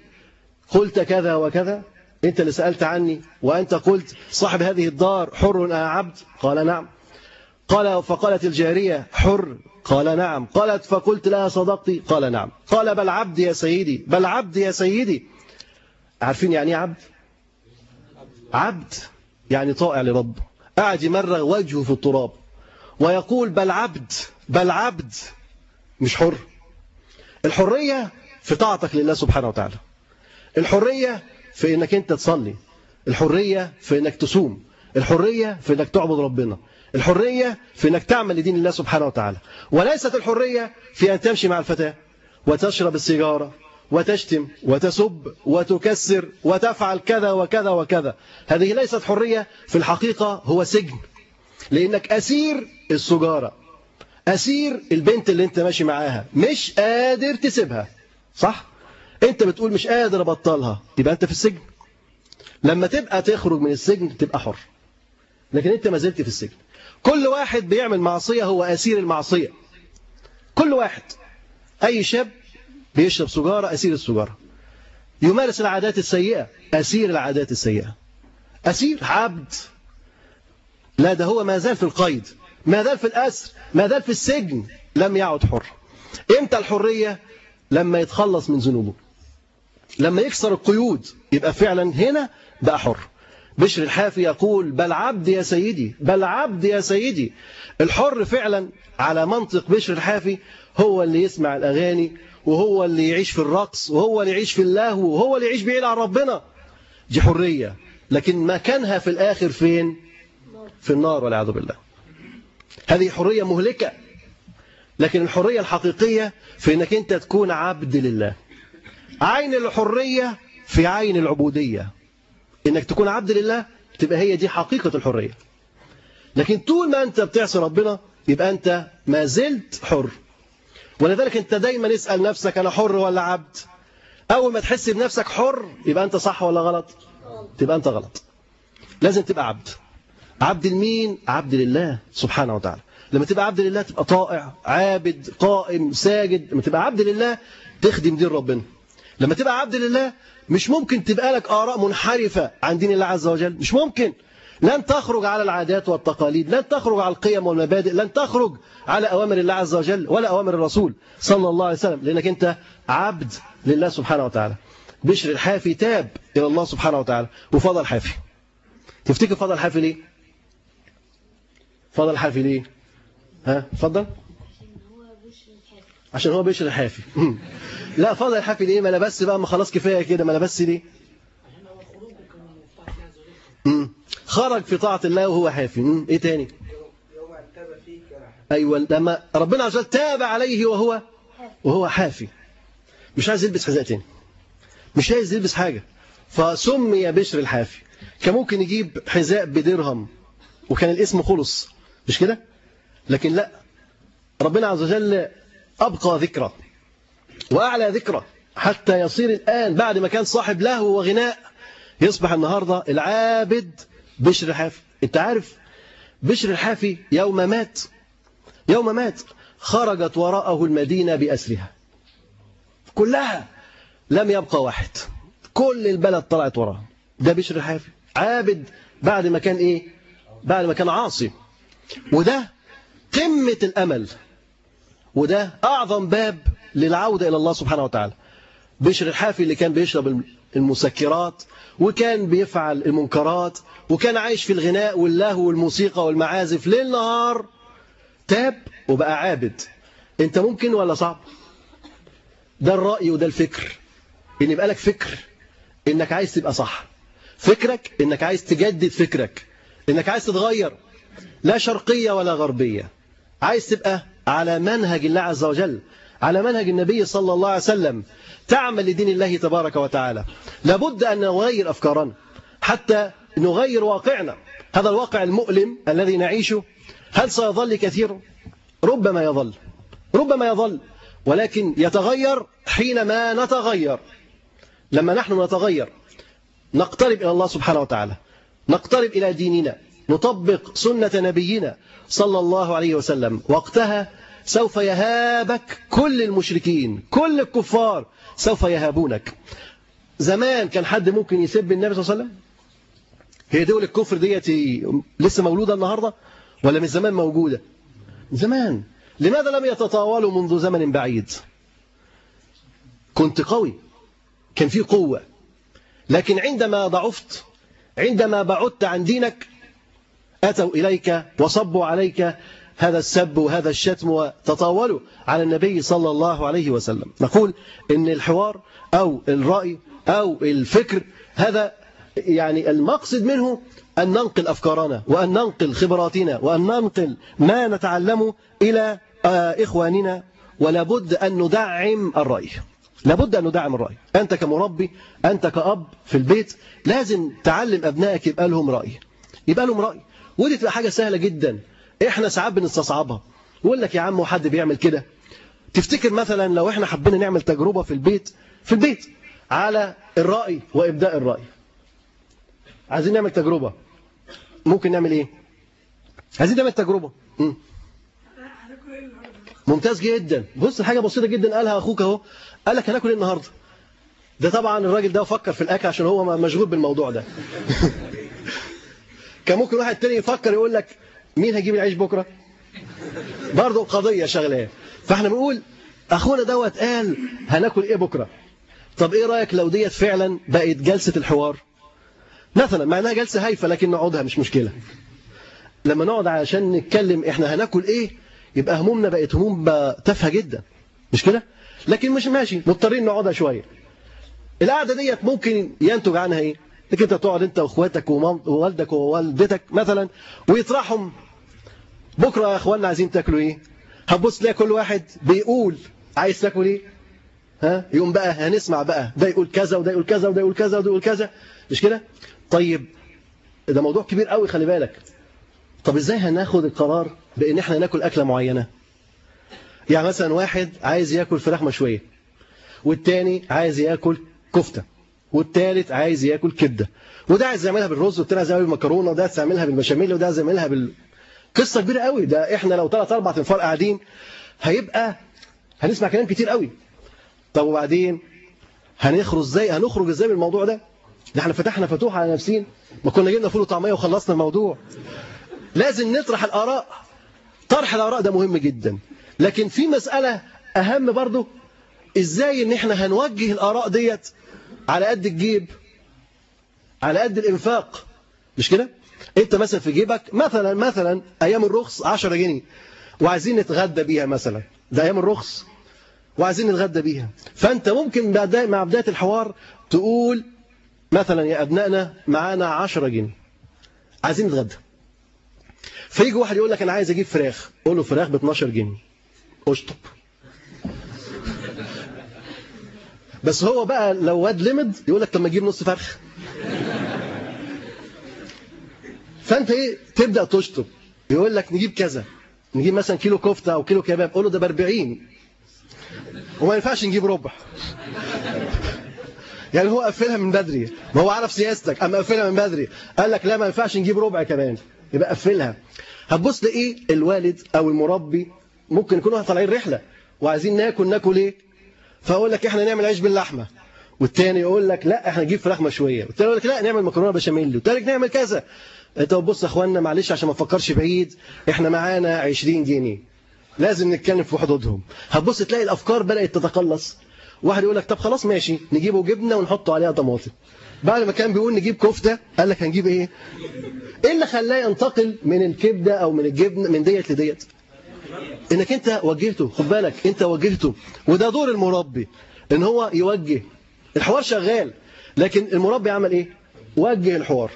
قلت كذا وكذا؟ أنت اللي سألت عني وأنت قلت صاحب هذه الدار حر عبد؟ قال نعم. قال فقالت الجارية حر؟ قال نعم. قالت فقلت لها صدقتي قال نعم. قال بل عبد يا سيدي. بل عبد يا سيدي. عارفين يعني إيه عبد؟ عبد يعني طائع لربه قاعد يمرغ وجهه في التراب ويقول بل عبد بل عبد مش حر. الحرية في طاعتك لله سبحانه وتعالى. الحرية في إنك أنت تصلي. الحرية في إنك تصوم. الحرية في إنك تعبد ربنا. الحرية في إنك تعمل لدين الله سبحانه وتعالى. وليست الحرية في أن تمشي مع الفتاة وتشرب السيجارة وتشتم وتسب وتكسر وتفعل كذا وكذا وكذا. هذه ليست حرية في الحقيقة هو سجن. لأنك أسير السجارة أسير البنت اللي أنت ماشي معاها مش قادر تسيبها صح؟ أنت بتقول مش قادر أبطلها يبقى أنت في السجن. لما تبقى تخرج من السجن تبقى حر. لكن أنت ما زلت في السجن. كل واحد بيعمل معصية هو أسير المعصية. كل واحد. أي شاب بيشرب سجارة أسير السجارة يمارس العادات السيئة أسير العادات السيئة. أسير عبد. لا ده هو ما زال في القيد ما زال في الأسر ما زال في السجن لم يعد حر. إمتى الحرية؟ لما يتخلص من ذنوبه. لما يكسر القيود يبقى فعلا هنا بقى حر. بشر الحافي يقول بل عبد يا سيدي بل عبد يا سيدي. الحر فعلا على منطق بشر الحافي هو اللي يسمع الأغاني وهو اللي يعيش في الرقص وهو اللي يعيش في اللهو وهو اللي يعيش بعيد عن ربنا. دي حرية. لكن مكانها في الآخر فين؟ في النار والعياذ بالله. هذه حرية مهلكة. لكن الحرية الحقيقية في إنك أنت تكون عبد لله. عين الحرية في عين العبودية. إنك تكون عبد لله تبقى هي دي حقيقة الحرية. لكن طول ما أنت بتعصي ربنا يبقى أنت ما زلت حر. ولذلك انت دايما اسأل نفسك أنا حر ولا عبد؟ أول ما تحس بنفسك حر يبقى أنت صح ولا غلط؟ تبقى أنت غلط. لازم تبقى عبد. عبد المين عبد لله سبحانه وتعالى. لما تبقى عبد لله تبقى طائع عابد قائم ساجد. لما تبقى عبد لله تخدم دين ربنا. لما تبقى عبد لله مش ممكن تبقى لك آراء منحرفة عن دين الله عز وجل. مش ممكن. لن تخرج على العادات والتقاليد لن تخرج على القيم والمبادئ لن تخرج على أوامر الله عز وجل ولا أوامر الرسول صلى الله عليه وسلم لأنك أنت عبد لله سبحانه وتعالى. بشر الحافي تاب إلى الله سبحانه وتعالى. وفضل حافي. تفتكر فضل حافي ليه؟ فضل حافي ليه؟ ها؟ اتفضل. عشان هو بشر الحافي لا فضل الحافي ليه؟ ما أنا بس بقى ما خلاص كفاية كده ما أنا بس ليه؟ مم. خرج في طاعة الله وهو حافي. إيه تاني؟ أيوه لما ربنا عز وجل تاب عليه وهو وهو حافي مش عايز يلبس حذاء تاني. مش عايز يلبس حاجة. فسمي بشر الحافي. كان ممكن يجيب حذاء بدرهم. وكان الاسم خلص. مش كده؟ لكن لا. ربنا عز وجل أبقى ذكرى. وأعلى ذكرى. حتى يصير الآن بعد ما كان صاحب لهو وغناء. يصبح النهاردة العابد بشر الحافي. انت عارف بشر الحافي يوم مات يوم مات خرجت وراءه المدينة بأسرها. كلها لم يبقى واحد. كل البلد طلعت وراه ده بشر الحافي. عابد بعد ما كان إيه؟ بعد ما كان عاصي. وده قمة الأمل. وده أعظم باب للعودة إلى الله سبحانه وتعالى. بشر الحافي اللي كان بيشرب المسكرات وكان بيفعل المنكرات وكان عايش في الغناء واللهو والموسيقى والمعازف ليل نهار تاب وبقى عابد. انت ممكن ولا صعب؟ ده الرأي وده الفكر. ان يبقى لك فكر انك عايز تبقى صح. فكرك انك عايز تجدد فكرك. انك عايز تتغير. لا شرقية ولا غربية. عايز تبقى على منهج الله عز وجل. على منهج النبي صلى الله عليه وسلم تعمل لدين الله تبارك وتعالى. لابد أن نغير أفكارنا حتى نغير واقعنا. هذا الواقع المؤلم الذي نعيشه. هل سيظل كثير؟ ربما يظل. ربما يظل. ولكن يتغير حينما نتغير. لما نحن نتغير نقترب إلى الله سبحانه وتعالى. نقترب إلى ديننا. نطبق سنة نبينا صلى الله عليه وسلم. وقتها سوف يهابك كل المشركين كل الكفار سوف يهابونك. زمان كان حد ممكن يسب النبي صلى الله عليه وسلم؟ هي دول الكفر ديت لسه مولودة النهاردة ولا من زمان موجودة؟ زمان. لماذا لم يتطاولوا منذ زمن بعيد؟ كنت قوي كان في قوة لكن عندما ضعفت عندما بعدت عن دينك أتوا إليك وصبوا عليك هذا السب وهذا الشتم وتطاولوا على النبي صلى الله عليه وسلم. نقول إن الحوار أو الرأي أو الفكر هذا يعني المقصد منه أن ننقل أفكارنا وأن ننقل خبراتنا وأن ننقل ما نتعلمه إلى آه، إخواننا ولابد أن ندعم الرأي. لابد أن ندعم الرأي. أنت كمربي أنت كأب في البيت لازم تعلم أبنائك يبقى لهم رأي. يبقى لهم رأي. ودي تبقى حاجة سهلة جدا. إحنا ساعات بنستصعبها. يقول لك يا عم حد بيعمل كده؟ تفتكر مثلا لو إحنا حبينا نعمل تجربة في البيت في البيت على الرأي وإبداء الرأي. عايزين نعمل تجربة. ممكن نعمل إيه؟ عايزين نعمل تجربة. إيه؟ ممتاز جدا. بص حاجة بسيطة جدا قالها أخوك أهو. قال لك هناكل إيه النهاردة؟ ده طبعا الراجل ده فكر في الأكل عشان هو مشغول بالموضوع ده. كان ممكن واحد تاني يفكر يقول لك مين هيجيب العيش بكرة؟ برضه قضية شغلاه فاحنا بنقول أخونا دوت قال هناكل إيه بكرة؟ طب إيه رأيك لو ديت فعلا بقت جلسة الحوار؟ مثلا مع انها جلسة هايفة لكن نقعدها مش مشكلة. لما نقعد عشان نتكلم إحنا هناكل إيه يبقى همومنا بقت هموم بقى تافهة جدا. مش كده؟ لكن مش ماشي مضطرين نقعدها شوية. القعدة ديت ممكن ينتج عنها إيه؟ إنك أنت تقعد أنت وإخواتك ووالدك ووالدتك مثلا ويطرحهم بكرة يا اخوانا عايزين تاكلوا إيه؟ هتبص تلاقي كل واحد بيقول عايز تاكل إيه؟ ها؟ يقوم بقى هنسمع بقى ده يقول كذا وده يقول كذا وده يقول كذا وده يقول كذا. مش كده؟ طيب ده موضوع كبير قوي خلي بالك. طب إزاي هناخد القرار بإن إحنا ناكل أكلة معينة؟ يعني مثلا واحد عايز ياكل فراخ مشوية والتاني عايز ياكل كفتة والتالت عايز ياكل كبدة. وده عايز يعملها بالرز والتاني عايز يعملها بالمكرونة وده عايز يعملها بالبشاميل وده عايز يعملها بال قصة كبيرة قوي. ده إحنا لو ثلاث أربع تنفار قاعدين هيبقى هنسمع كلام كتير قوي. طب وبعدين هنخرج إزاي؟ هنخرج إزاي من الموضوع ده؟ ده إحنا فتحنا فتوح على نفسين ما كنا جبنا فول وطعمية وخلصنا الموضوع. لازم نطرح الآراء. طرح الآراء ده مهم جدا. لكن في مسألة أهم برضو إزاي إن إحنا هنوجه الآراء ديت على قد الجيب على قد الإنفاق. مش كده؟ أنت مثلا في جيبك مثلا مثلا أيام الرخص 10 جنيه وعايزين نتغدى بيها مثلا. ده أيام الرخص. وعايزين نتغدى بيها. فأنت ممكن بعد- مع بداية الحوار تقول مثلا يا أبنائنا معانا 10 جنيه. عايزين نتغدى. فيجي واحد يقول لك أنا عايز أجيب فراخ. قول له فراخ ب 12 جنيه. اشطب بس هو بقى لو واد لمد يقول لك طب ما أجيب نص فرخ. فانت إيه تبدأ تشطب. يقول لك نجيب كذا. نجيب مثلا كيلو كفتة أو كيلو كباب. قول له ده ب 40 وما ينفعش نجيب ربع. يعني هو قفلها من بدري. ما هو عرف سياستك. اما قفلها من بدري. قال لك لا ما ينفعش نجيب ربع كمان. يبقى قفلها. هتبص لإيه؟ الوالد أو المربي ممكن يكونوا طالعين رحلة. وعايزين ناكل ناكل إيه؟ فأقول لك إحنا نعمل عيش باللحمة. والتاني يقول لك لا إحنا نجيب فراخ مشوية. والتاني يقول لك لا نعمل مكرونة بشاميل. والتالت نعمل كذا. انت بص يا اخوانا معلش عشان ما نفكرش بعيد إحنا معانا 20 جنيه. لازم نتكلم في حدودهم. هتبص تلاقي الأفكار بدأت تتقلص. واحد يقول لك طب خلاص ماشي نجيبه جبنة ونحطه عليها طماطم. بعد ما كان بيقول نجيب كفتة قال لك هنجيب إيه؟ إيه اللي خلاه ينتقل من الكبدة أو من الجبن من ديت لديت؟ إنك أنت وجهته خد بالك أنت وجهته. وده دور المربي إن هو يوجه. الحوار شغال لكن المربي عمل إيه؟ وجه الحوار.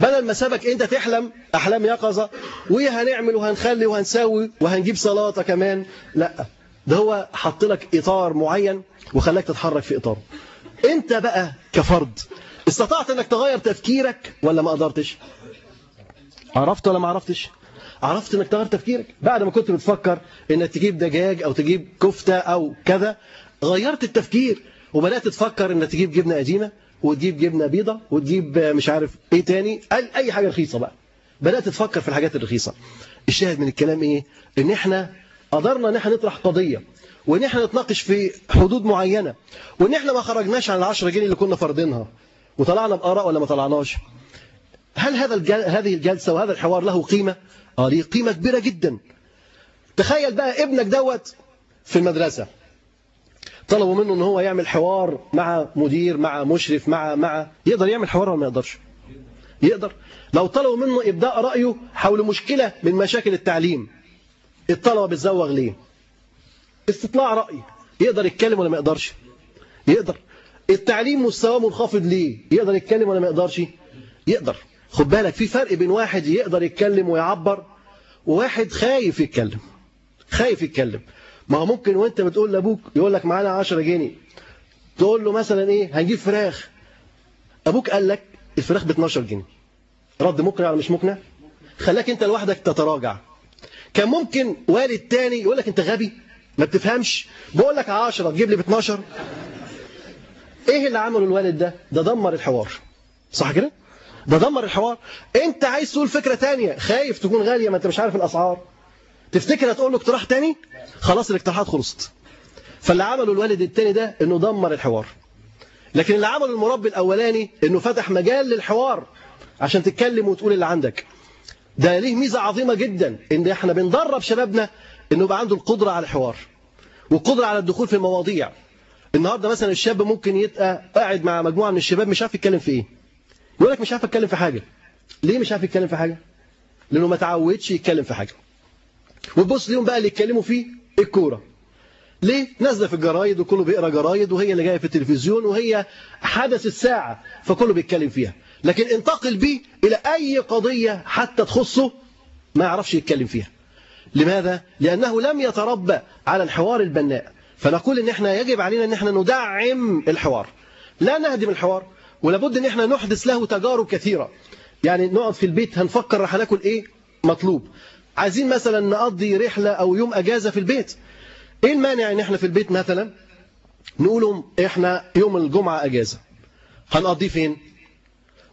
بدل ما سابك انت تحلم أحلام يقظه وهنعمل وهنخلي وهنسوي وهنجيب سلطه كمان. لا ده هو حط لك إطار معين وخلاك تتحرك في اطاره انت بقى كفرد استطعت إنك تغير تفكيرك ولا ما قدرتش؟ عرفت ولا ما عرفتش؟ عرفت إنك تغير تفكيرك. بعد ما كنت بتفكر إنك تجيب دجاج أو تجيب كفتة أو كذا غيرت التفكير وبدأت تفكر إنك تجيب جبنة قديمة. وتجيب جبنة بيضة وتجيب مش عارف إيه تاني أي حاجة رخيصة بقى. بدأت تفكر في الحاجات الرخيصة. الشاهد من الكلام إيه؟ إن إحنا قدرنا إن إحنا نطرح قضية وإن إحنا نتناقش في حدود معينة وإن إحنا ما خرجناش عن العشرة جنيه اللي كنا فرضينها وطلعنا بآراء ولا ما طلعناش؟ هل هذا الجل... هذه الجلسة وهذا الحوار له قيمة؟ آه ليه؟ قيمة كبيرة جدا. تخيل بقى ابنك دوت في المدرسة. طلبوا منه إن هو يعمل حوار مع مدير مع مشرف مع مع يقدر يعمل حوار ولا ما يقدرش؟ يقدر. لو طلبوا منه إبداء رأيه حول مشكلة من مشاكل التعليم الطلبة بتزوغ ليه؟ استطلاع رأي. يقدر يتكلم ولا ما يقدرش؟ يقدر. التعليم مستواه منخفض ليه؟ يقدر يتكلم ولا ما يقدرش؟ يقدر. خد بالك في فرق بين واحد يقدر يتكلم ويعبر وواحد خايف يتكلم. خايف يتكلم. ما هو ممكن وانت بتقول لأبوك يقول لك معانا 10 جنيه. تقول له مثلا إيه هنجيب فراخ. أبوك قال لك الفراخ ب 12 جنيه. رد مقنع ولا مش مقنع؟ خلاك أنت لوحدك تتراجع. كان ممكن والد تاني يقول لك أنت غبي ما بتفهمش. بقول لك 10 تجيب لي ب 12 إيه اللي عمله الوالد ده؟ ده دمر الحوار. صح كده؟ ده دمر الحوار. أنت عايز تقول فكرة تانية خايف تكون غالية ما أنت مش عارف الأسعار. تفتكر هتقول له اقتراح تاني؟ خلاص الاقتراحات خلصت. فاللي عمله الوالد التاني ده إنه دمر الحوار. لكن اللي عمله المربي الأولاني إنه فتح مجال للحوار عشان تتكلم وتقول اللي عندك. ده ليه ميزة عظيمة جدا إن إحنا بندرب شبابنا إنه يبقى عنده القدرة على الحوار والقدرة على الدخول في المواضيع. النهارده مثلا الشاب ممكن يبقى قاعد مع مجموعة من الشباب مش عارف يتكلم في إيه. يقول لك مش عارف اتكلم في حاجة. ليه مش عارف يتكلم في حاجة؟ لأنه ما تعودش يتكلم في حاجة. وتبص ليهم بقى اللي يتكلموا فيه الكورة. ليه؟ نازلة في الجرايد وكله بيقرأ جرايد وهي اللي جاية في التلفزيون وهي حدث الساعة فكله بيتكلم فيها. لكن انتقل بيه إلى أي قضية حتى تخصه ما يعرفش يتكلم فيها. لماذا؟ لأنه لم يتربى على الحوار البناء. فنقول إن إحنا يجب علينا إن إحنا ندعم الحوار. لا نهدم الحوار ولابد إن إحنا نحدث له تجارب كثيرة. يعني نقعد في البيت هنفكر راح ناكل إيه؟ مطلوب. عايزين مثلا نقضي رحلة أو يوم أجازة في البيت. إيه المانع إن إحنا في البيت مثلا؟ نقولهم إحنا يوم الجمعة أجازة. هنقضيه فين؟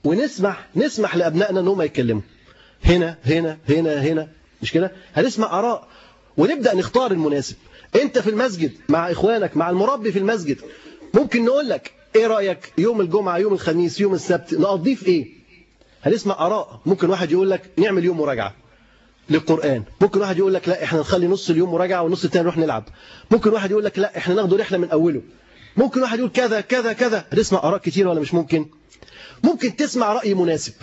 ونسمح نسمح لأبنائنا إن هم يتكلموا. هنا هنا هنا هنا. مش كده؟ هنسمع آراء. ونبدأ نختار المناسب. أنت في المسجد مع إخوانك مع المربي في المسجد ممكن نقول لك إيه رأيك يوم الجمعة يوم الخميس يوم السبت؟ نقضيه في إيه؟ هنسمع آراء. ممكن واحد يقول لك نعمل يوم مراجعة. للقرآن. ممكن واحد يقول لك لا إحنا نخلي نص اليوم مراجعة والنص التاني نروح نلعب. ممكن واحد يقول لك لا إحنا ناخده رحلة من أوله. ممكن واحد يقول كذا كذا كذا. هتسمع آراء كتير ولا مش ممكن؟ ممكن تسمع رأي مناسب.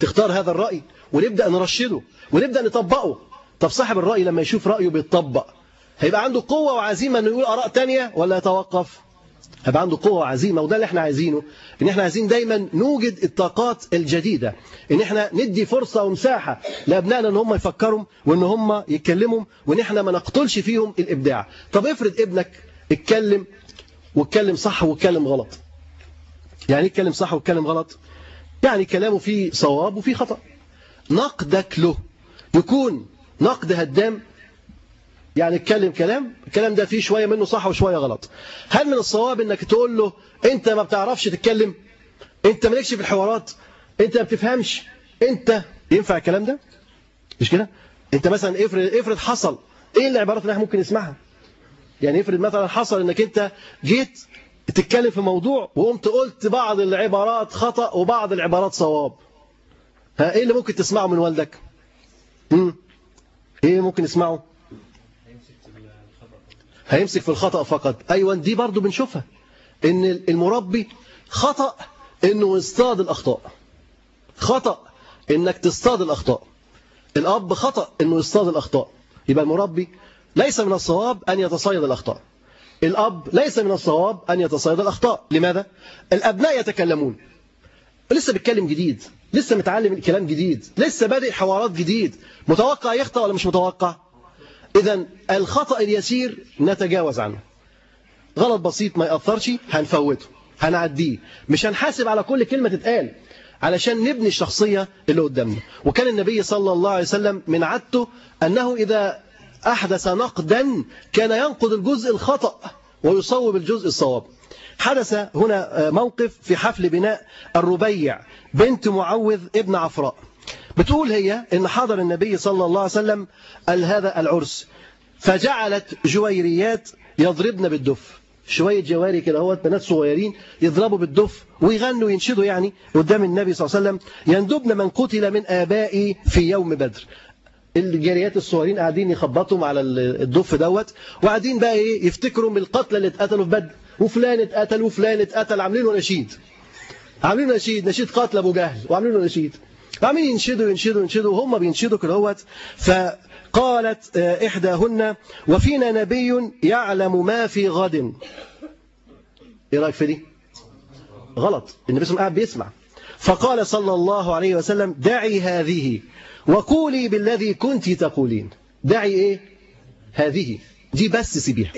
تختار هذا الرأي ونبدأ نرشده ونبدأ نطبقه. طب صاحب الرأي لما يشوف رأيه بيتطبق. هيبقى عنده قوة وعزيمة إنه يقول آراء تانية ولا يتوقف؟ هيبقى عنده قوة وعزيمة وده اللي إحنا عايزينه إن إحنا عايزين دايما نوجد الطاقات الجديدة إن إحنا ندي فرصة ومساحة لأبنائنا إن هم يفكروا وإن هم يتكلموا وإن إحنا ما نقتلش فيهم الإبداع. طب افرض ابنك اتكلم واتكلم صح واتكلم غلط. يعني إيه اتكلم صح واتكلم غلط؟ يعني كلامه فيه صواب وفيه خطأ. نقدك له يكون نقد هدام يعني اتكلم كلام الكلام ده فيه شوية منه صح وشوية غلط. هل من الصواب إنك تقول له أنت ما بتعرفش تتكلم؟ أنت مالكش في الحوارات؟ أنت ما بتفهمش؟ أنت ينفع الكلام ده؟ مش كده؟ أنت مثلا افرض افرض حصل إيه العبارات اللي إحنا ممكن نسمعها يعني افرض مثلا حصل إنك أنت جيت تتكلم في موضوع وقمت قلت بعض العبارات خطأ وبعض العبارات صواب. ها إيه اللي ممكن تسمعه من والدك؟ امم إيه ممكن نسمعه هيمسك في الخطأ فقط. أيوة دي برضو بنشوفها إن المربي خطأ إنه يصطاد الأخطاء. خطأ إنك تصطاد الأخطاء. الأب خطأ إنه يصطاد الأخطاء. يبقى المربي ليس من الصواب أن يتصيد الأخطاء. الأب ليس من الصواب أن يتصيد الأخطاء. لماذا؟ الأبناء يتكلمون. لسه بيتكلم جديد لسه متعلم الكلام جديد لسه بادئ حوارات جديد. متوقع يخطأ ولا مش متوقع؟ إذا الخطأ اليسير نتجاوز عنه. غلط بسيط ما يأثرش هنفوته هنعديه. مش هنحاسب على كل كلمة تتقال علشان نبني الشخصية اللي قدامنا. وكان النبي صلى الله عليه وسلم من عادته أنه إذا أحدث نقدا كان ينقد الجزء الخطأ ويصوب الجزء الصواب. حدث هنا موقف في حفل بناء الربيع بنت معوذ ابن عفراء. بتقول هي إن حضر النبي صلى الله عليه وسلم هذا العرس. فجعلت جويريات يضربن بالدف. شوية جواري كده هو بنات صغيرين يضربوا بالدف ويغنوا ينشدوا يعني قدام النبي صلى الله عليه وسلم. يندبن من قتل من آبائي في يوم بدر. الجاريات الصغيرين قاعدين يخبطوا على الدف دوت. وقاعدين بقى إيه يفتكروا من القتلى اللي اتقتلوا في بدر. وفلان اتقتل وفلان اتقتل عاملين له نشيد. عاملين نشيد نشيد قتل أبو جهل وعاملين له نشيد. عمالين ينشدوا ينشدوا ينشدوا وهم بينشدوا كده هوت. فقالت آه، إحداهن وفينا نبي يعلم ما في غد. إيه رأيك في دي؟ غلط. النبي صلى الله عليه وسلم قاعد بيسمع. فقال صلى الله عليه وسلم دعي هذه وقولي بالذي كنت تقولين. دعي إيه؟ هذه. دي بس سيبيها.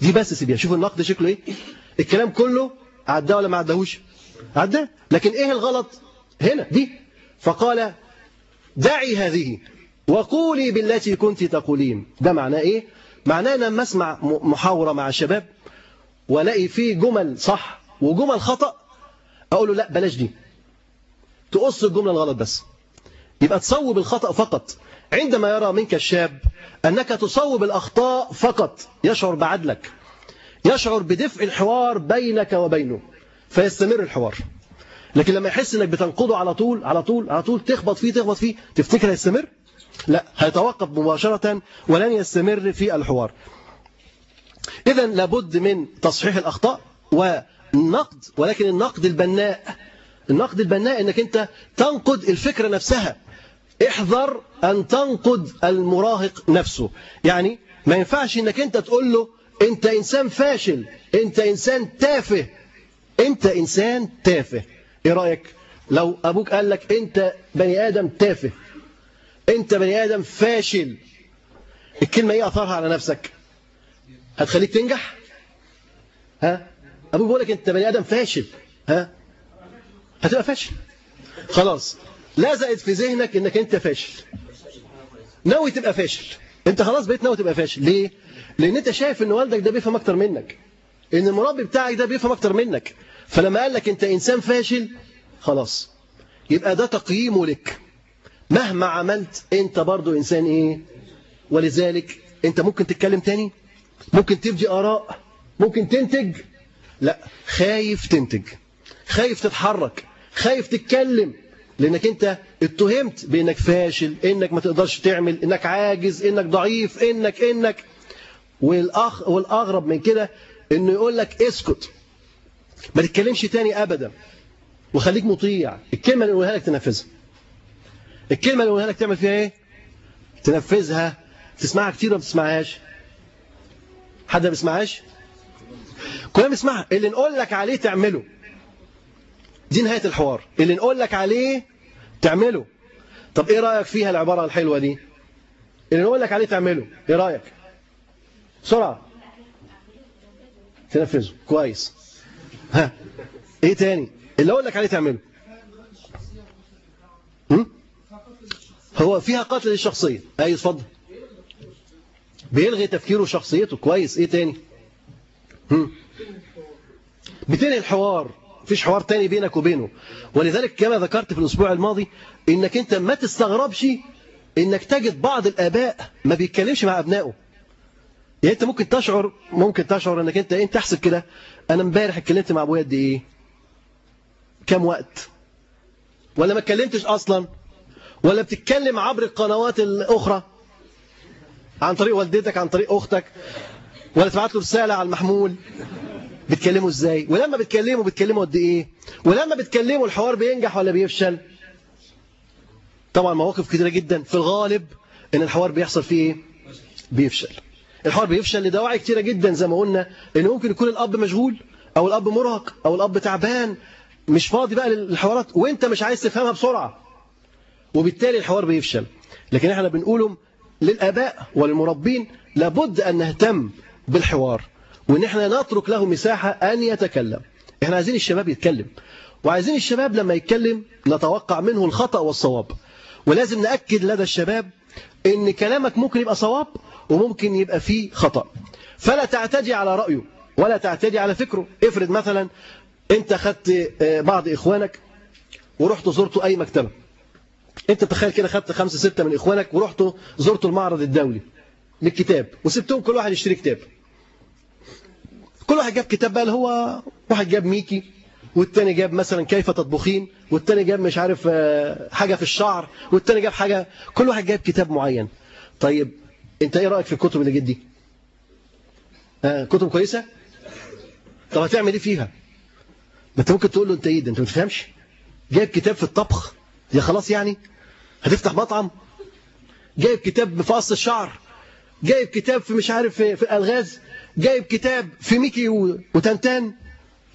دي بس سيبيها. شوفوا النقد شكله إيه؟ الكلام كله عداه ولا ما عداهوش؟ عداه. لكن إيه الغلط؟ هنا دي. فقال دعي هذه وقولي بالتي كنت تقولين. ده معناه إيه؟ معناه لما أسمع م- محاورة مع الشباب وألاقي فيه جمل صح وجمل خطأ أقول له لا بلاش دي. تقص الجملة الغلط بس. يبقى تصوب الخطأ فقط. عندما يرى منك الشاب أنك تصوب الأخطاء فقط يشعر بعدلك. يشعر بدفء الحوار بينك وبينه فيستمر الحوار. لكن لما يحس إنك بتنقضه على طول على طول على طول تخبط فيه تخبط فيه تفتكر هيستمر؟ لا هيتوقف مباشرة ولن يستمر في الحوار. إذا لابد من تصحيح الأخطاء والنقد ولكن النقد البناء النقد البناء إنك أنت تنقد الفكرة نفسها. احذر أن تنقد المراهق نفسه. يعني ما ينفعش إنك أنت تقول له أنت إنسان فاشل أنت إنسان تافه أنت إنسان تافه. إيه رأيك؟ لو أبوك قال لك أنت بني آدم تافه أنت بني آدم فاشل الكلمة إيه أثرها على نفسك؟ هتخليك تنجح؟ ها؟ أبوك بيقول لك أنت بني آدم فاشل ها؟ هتبقى فاشل. خلاص لزقت في ذهنك إنك أنت فاشل. ناوي تبقى فاشل. أنت خلاص بقيت ناوي تبقى فاشل. ليه؟ لأن أنت شايف إن والدك ده بيفهم أكتر منك. إن المربي بتاعك ده بيفهم أكتر منك. فلما قال لك انت انسان فاشل خلاص. يبقى ده تقييمه لك. مهما عملت انت برضو انسان إيه؟ ولذلك انت ممكن تتكلم تاني؟ ممكن تبدي آراء؟ ممكن تنتج؟ لا. خايف تنتج. خايف تتحرك. خايف تتكلم. لأنك انت اتهمت بأنك فاشل إنك ما تقدرش تعمل إنك عاجز إنك ضعيف إنك إنك. والاخ والأغرب من كده إنه يقول لك اسكت. ما تتكلمش تاني ابدا. وخليك مطيع. الكلمة اللي اقولها لك تنفذها. الكلمة اللي اقولها لك تعمل فيها إيه؟ تنفذها. تسمعها كتير ولا ما بتسمعهاش حد ما بيسمعهاش؟ كلنا بنسمعها. اللي نقول لك عليه تعمله. دي نهاية الحوار. اللي نقول لك عليه تعمله. طب إيه رأيك فيها العبارة الحلوة دي؟ اللي نقول لك عليه تعمله. إيه رأيك؟ بسرعة. تنفذه. كويس. ها؟ إيه تاني؟ اللي أقول لك عليه تعمله؟ هو فيها قتل للشخصية. أي اتفضل. بيلغي تفكيره وشخصيته كويس. إيه تاني؟ بتنهي الحوار. مفيش حوار تاني بينك وبينه. ولذلك كما ذكرت في الأسبوع الماضي إنك أنت ما تستغربش إنك تجد بعض الآباء ما بيتكلمش مع أبنائه. يعني أنت ممكن تشعر ممكن تشعر إنك أنت أنت تحسب كده. أنا امبارح اتكلمت مع أبويا قد إيه؟ كام وقت؟ ولا ما اتكلمتش أصلا؟ ولا بتتكلم عبر القنوات الأخرى؟ عن طريق والدتك عن طريق أختك؟ ولا تبعت له رسالة على المحمول؟ بتكلموا إزاي؟ ولما بتكلموا بتكلموا قد إيه؟ ولما بتكلموا الحوار بينجح ولا بيفشل؟ طبعا مواقف كتيرة جدا. في الغالب إن الحوار بيحصل فيه إيه؟ بيفشل. الحوار بيفشل لدواعي كتيرة جدا زي ما قلنا ان ممكن يكون الأب مشغول أو الأب مرهق أو الأب تعبان مش فاضي بقى للحوارات وأنت مش عايز تفهمها بسرعة. وبالتالي الحوار بيفشل. لكن إحنا بنقولهم للآباء وللمربين لابد أن نهتم بالحوار وإن إحنا نترك له مساحة أن يتكلم. إحنا عايزين الشباب يتكلم. وعايزين الشباب لما يتكلم نتوقع منه الخطأ والصواب. ولازم نأكد لدى الشباب إن كلامك ممكن يبقى صواب وممكن يبقى فيه خطأ. فلا تعتدي على رأيه ولا تعتدي على فكره. افرض مثلا أنت خدت بعض إخوانك ورحت زرتوا أي مكتبة. أنت تخيل كده خدت خمسة ستة من إخوانك ورحتوا زرتوا المعرض الدولي للكتاب وسبتهم كل واحد يشتري كتاب. كل واحد جاب كتاب بقى اللي هو واحد جاب ميكي والتاني جاب مثلا كيف تطبخين والتاني جاب مش عارف حاجة في الشعر والتاني جاب حاجة. كل واحد جاب كتاب معين. طيب انت إيه رأيك في الكتب اللي جت دي؟ آه كتب كويسة؟ طب هتعمل إيه فيها؟ ما انت ممكن تقول له انت إيه ده انت ما تفهمش جايب كتاب في الطبخ؟ يا خلاص يعني؟ هتفتح مطعم؟ جايب كتاب في قص الشعر؟ جايب كتاب في مش عارف في, الالغاز جايب كتاب في ميكي وتنتان؟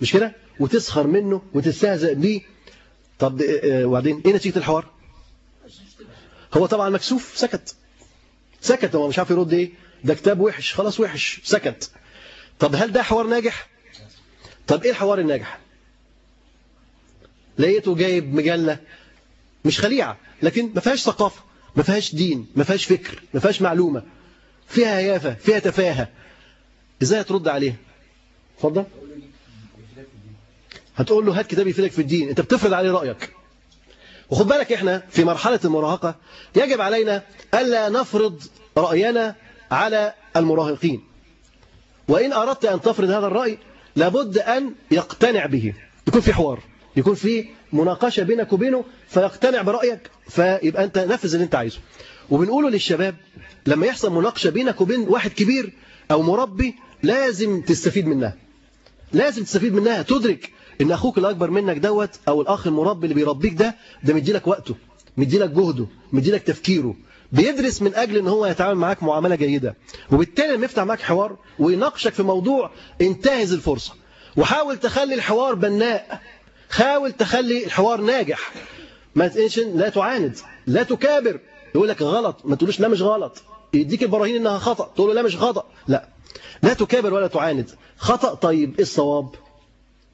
مش كده؟ وتسخر منه وتستهزئ بيه؟ طب آه، وبعدين إيه نتيجة الحوار؟ هو طبعا مكسوف سكت. سكت هو مش عارف يرد إيه. ده كتاب وحش خلاص وحش سكت. طب هل ده حوار ناجح؟ طب إيه الحوار الناجح؟ لقيته جايب مجلة مش خليعة لكن ما فيهاش ثقافة ما فيهاش دين ما فيهاش فكر ما فيهاش معلومة. فيها هيافة فيها تفاهة. إزاي هترد عليها؟ اتفضل. هتقول له هات كتاب يفيدك في الدين. أنت بتفرض عليه رأيك. وخد بالك إحنا في مرحلة المراهقة يجب علينا ألا نفرض رأينا على المراهقين. وإن أردت أن تفرض هذا الرأي لابد أن يقتنع به. يكون في حوار يكون في مناقشة بينك وبينه فيقتنع برأيك فيبقى أنت نفذ اللي أنت عايزه. وبنقوله للشباب لما يحصل مناقشة بينك وبين واحد كبير أو مربي لازم تستفيد منها. لازم تستفيد منها تدرك إن أخوك الأكبر منك دوت أو الأخ المربي اللي بيربيك ده ده مديلك وقته مديلك جهده مديلك تفكيره. بيدرس من أجل إن هو يتعامل معاك معاملة جيدة. وبالتالي لما يفتح معاك حوار ويناقشك في موضوع انتهز الفرصة. وحاول تخلي الحوار بناء. حاول تخلي الحوار ناجح. ما لا تعاند لا تكابر. يقول لك غلط ما تقولوش لا مش غلط. يديك البراهين إنها خطأ تقول له لا مش خطأ. لا لا تكابر ولا تعاند. خطأ طيب إيه الصواب؟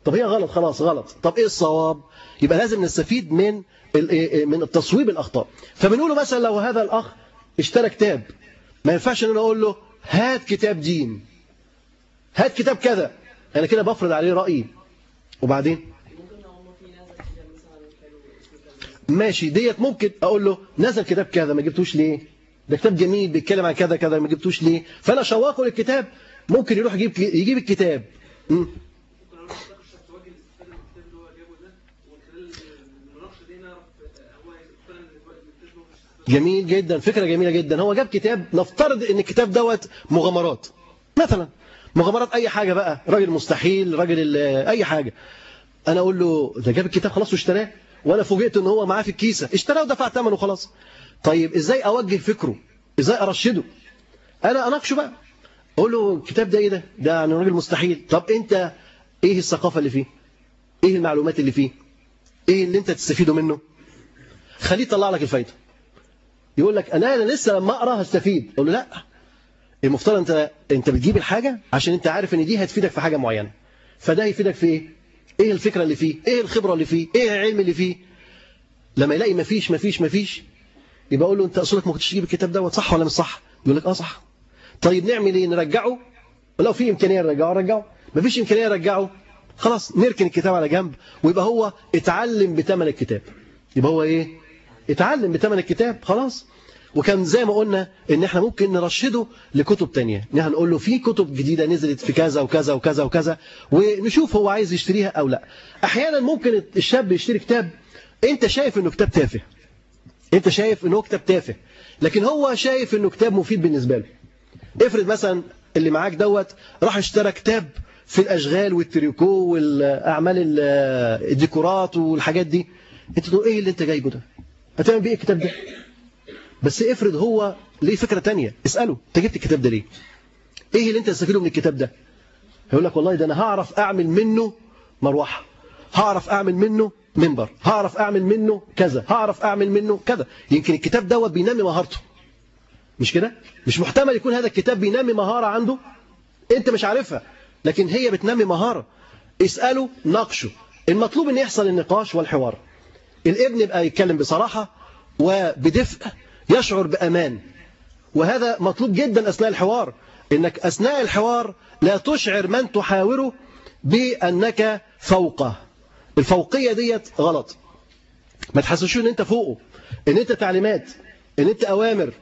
طب هي غلط خلاص غلط. طب إيه الصواب؟ يبقى لازم نستفيد من ال- إيه- من التصويب الأخطاء. فبنقوله مثلا لو هذا الأخ اشترى كتاب ما ينفعش إن أنا أقول له هات كتاب دين. هات كتاب كذا. أنا كده بفرض عليه رأيي. وبعدين؟ ماشي. ديت ممكن أقول له نزل كتاب كذا ما جبتوش ليه؟ ده كتاب جميل بيتكلم عن كذا كذا ما جبتوش ليه؟ فأنا شوقه للكتاب. ممكن يروح يجيب يجيب الكتاب. جميل جدا فكرة جميلة جدا. هو جاب كتاب نفترض إن الكتاب دوت مغامرات. مثلا مغامرات أي حاجة بقى. راجل مستحيل راجل أي حاجة. أنا أقول له ده جاب الكتاب خلاص واشتراه. وأنا فوجئت إن هو معاه في الكيسة. اشتراه ودفع ثمنه خلاص طيب إزاي أوجه فكره؟ إزاي أرشده؟ أنا أناقشه بقى. أقول له الكتاب ده إيه ده؟ ده عن راجل مستحيل. طب أنت إيه الثقافة اللي فيه؟ إيه المعلومات اللي فيه؟ إيه اللي أنت تستفيده منه؟ خليه يطلع لك الفايدة. يقول لك أنا لسه لما أقرأ هستفيد. أقول له لا. المفترض أنت أنت بتجيب الحاجة عشان أنت عارف إن دي هتفيدك في حاجة معينة. فده هيفيدك في إيه؟ إيه الفكرة اللي فيه؟ إيه الخبرة اللي فيه؟ إيه العلم اللي فيه؟ لما يلاقي مفيش مفيش مفيش يبقى أقول له أنت اصلك ما كنتش تجيب الكتاب دوت صح ولا مش صح؟ يقول لك آه صح. طيب نعمل إيه؟ نرجعه؟ ولو في إمكانية نرجعه نرجعه. مفيش إمكانية نرجعه خلاص نركن الكتاب على جنب ويبقى هو اتعلم بثمن الكتاب. يبقى هو إيه؟ اتعلم بثمن الكتاب خلاص. وكان زي ما قلنا إن إحنا ممكن نرشده لكتب تانية. إن إحنا نقول له في كتب جديدة نزلت في كذا وكذا وكذا وكذا ونشوف هو عايز يشتريها أو لأ. أحيانا ممكن الشاب يشتري كتاب أنت شايف إنه كتاب تافه. أنت شايف إنه كتاب تافه. لكن هو شايف إنه كتاب مفيد بالنسبة له. افرض مثلا اللي معاك دوت راح اشترى كتاب في الأشغال والتريكو والأعمال ال- الديكورات والحاجات دي. أنت تقول إيه اللي أنت جايبه ده؟ هتعمل بيه إيه الكتاب ده؟ بس افرض هو ليه فكرة تانية. اسأله. أنت جبت الكتاب ده ليه؟ إيه اللي أنت تستفيده من الكتاب ده؟ هيقول لك والله ده أنا هعرف أعمل منه مروحة. هعرف أعمل منه منبر. هعرف أعمل منه كذا. هعرف أعمل منه كذا. يمكن الكتاب دوت بينمي مهارته. مش كده؟ مش محتمل يكون هذا الكتاب بينمي مهارة عنده؟ أنت مش عارفها. لكن هي بتنمي مهارة. اسأله ناقشه. المطلوب إن يحصل النقاش والحوار. الابن يبقى يتكلم بصراحة وبدفء يشعر بأمان. وهذا مطلوب جدا أثناء الحوار إنك أثناء الحوار لا تشعر من تحاوره بأنك فوقه. الفوقية ديت غلط. ما تحسسوش إن أنت فوقه إن أنت تعليمات إن أنت أوامر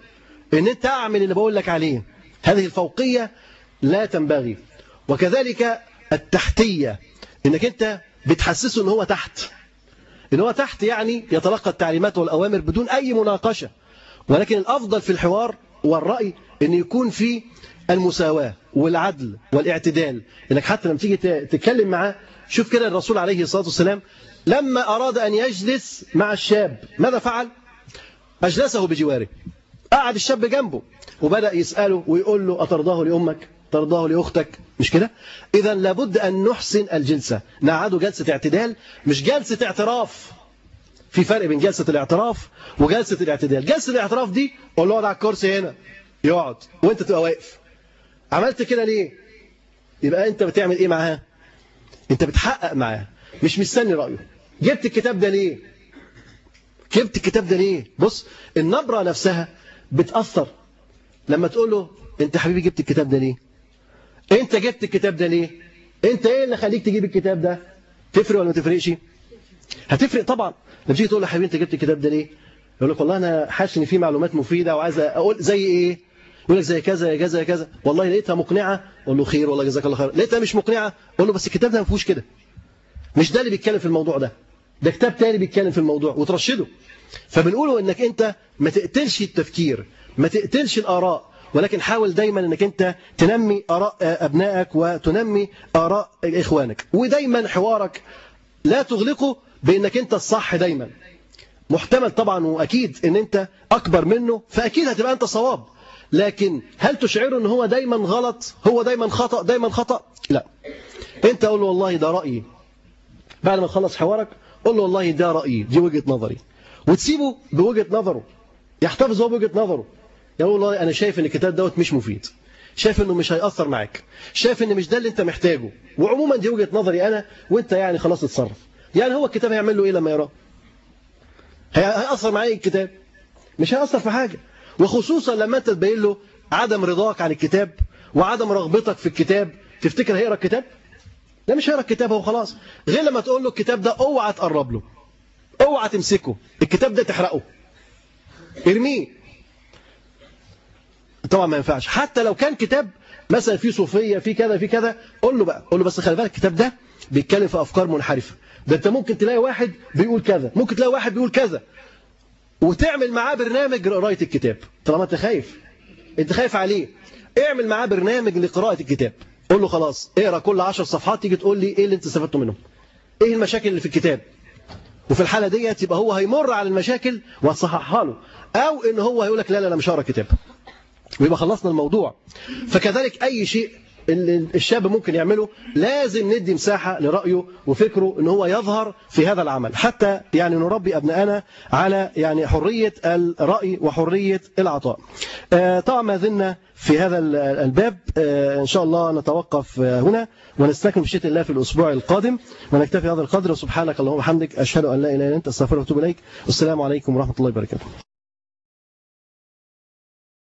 إن أنت اعمل اللي بقول لك عليه. هذه الفوقية لا تنبغي. وكذلك التحتية إنك أنت بتحسسه إن هو تحت. إن هو تحت يعني يتلقى التعليمات والأوامر بدون أي مناقشة. ولكن الأفضل في الحوار والرأي أن يكون في المساواة والعدل والاعتدال. إنك حتى لما تيجي تتكلم معاه شوف كده الرسول عليه الصلاة والسلام لما أراد أن يجلس مع الشاب ماذا فعل؟ أجلسه بجواره. قعد الشاب جنبه وبدأ يسأله ويقول له أترضاه لأمك؟ ترضاه لأختك مش كده؟ إذا لابد أن نحسن الجلسة. نقعده جلسة اعتدال مش جلسة اعتراف. في فرق بين جلسة الاعتراف وجلسة الاعتدال. جلسة الاعتراف دي قول له أقعد على الكرسي هنا. يقعد. وأنت تبقى واقف. عملت كده ليه؟ يبقى أنت بتعمل إيه معاها؟ أنت بتحقق معاها. مش مستني رأيه. جبت الكتاب ده ليه؟ جبت الكتاب ده ليه؟ بص النبرة نفسها بتأثر. لما تقول له أنت حبيبي جبت الكتاب ده ليه؟ انت جبت الكتاب ده ليه؟ انت إيه اللي خليك تجيب الكتاب ده؟ تفرق ولا ما تفرقش؟ هتفرق طبعا. لما تيجي تقول له حبيبي انت جبت الكتاب ده ليه؟ يقول لك والله أنا حاسس ان في معلومات مفيدة وعايز أقول زي إيه؟ يقول لك زي كذا كذا زي كذا. والله لقيتها مقنعة. قول له خير والله جزاك الله خير لقيتها مش مقنعة. قول له بس الكتاب ده ما فيهوش كده. مش ده اللي بيتكلم في الموضوع ده. ده كتاب تاني بيتكلم في الموضوع. وترشده. فبنقوله إنك أنت ما تقتلش التفكير. ما تقتلش الآراء. ولكن حاول دايما إنك أنت تنمي آراء أبنائك وتنمي آراء إخوانك. ودايما حوارك لا تغلقه بإنك أنت الصح دايما. محتمل طبعا وأكيد إن أنت أكبر منه فأكيد هتبقى أنت صواب. لكن هل تشعره إن هو دايما غلط؟ هو دايما خطأ؟ دايما خطأ؟ لا. أنت قول له والله ده رأيي. بعد ما تخلص حوارك قول له والله ده رأيي دي وجهة نظري. وتسيبه بوجهة نظره. يحتفظ هو بوجهة نظره. يقول والله أنا شايف إن الكتاب دوت مش مفيد. شايف إنه مش هيأثر معاك. شايف إن مش ده اللي أنت محتاجه. وعموما دي وجهة نظري أنا وأنت يعني خلاص اتصرف. يعني هو الكتاب هيعمل له إيه لما يقراه هيأثر معايا الكتاب. مش هيأثر في حاجة. وخصوصا لما أنت تبين له عدم رضاك عن الكتاب وعدم رغبتك في الكتاب. تفتكر هيقرأ الكتاب؟ لا مش هيقرأ الكتاب هو خلاص. غير لما تقول له الكتاب ده اوعى تقرب له. اوعى تمسكه. الكتاب ده تحرقه. ارميه. طبعا ما ينفعش. حتى لو كان كتاب مثلا فيه صوفية فيه كذا فيه كذا قول له بقى قول له بس خلي بالك الكتاب ده بيتكلم في أفكار منحرفة. ده أنت ممكن تلاقي واحد بيقول كذا ممكن تلاقي واحد بيقول كذا. وتعمل معاه برنامج لقراءة الكتاب. طالما أنت خايف. أنت خايف عليه. اعمل معاه برنامج لقراءة الكتاب. قول له خلاص اقرأ كل 10 صفحات تيجي تقول لي إيه اللي أنت استفدته منهم. إيه المشاكل اللي في الكتاب؟ وفي الحالة ديت يبقى هو هيمر على المشاكل وهتصححها له. أو إن هو هيقول لك لا لا أنا مش هقرأ كتاب. ويبقى خلصنا الموضوع. فكذلك أي شيء الشاب ممكن يعمله لازم ندي مساحة لرأيه وفكره إن هو يظهر في هذا العمل. حتى يعني نربي أبنائنا على يعني حرية الرأي وحرية العطاء. طبعا ما زلنا في هذا الباب. آه، إن شاء الله نتوقف آه، هنا ونستكمل بشيء الله في الأسبوع القادم. ونكتفي هذا القدر. وسبحانك اللهم وبحمدك. أشهد أن لا إله إلا أنت. أستغفرك وأتوب إليك. والسلام عليكم ورحمة الله وبركاته.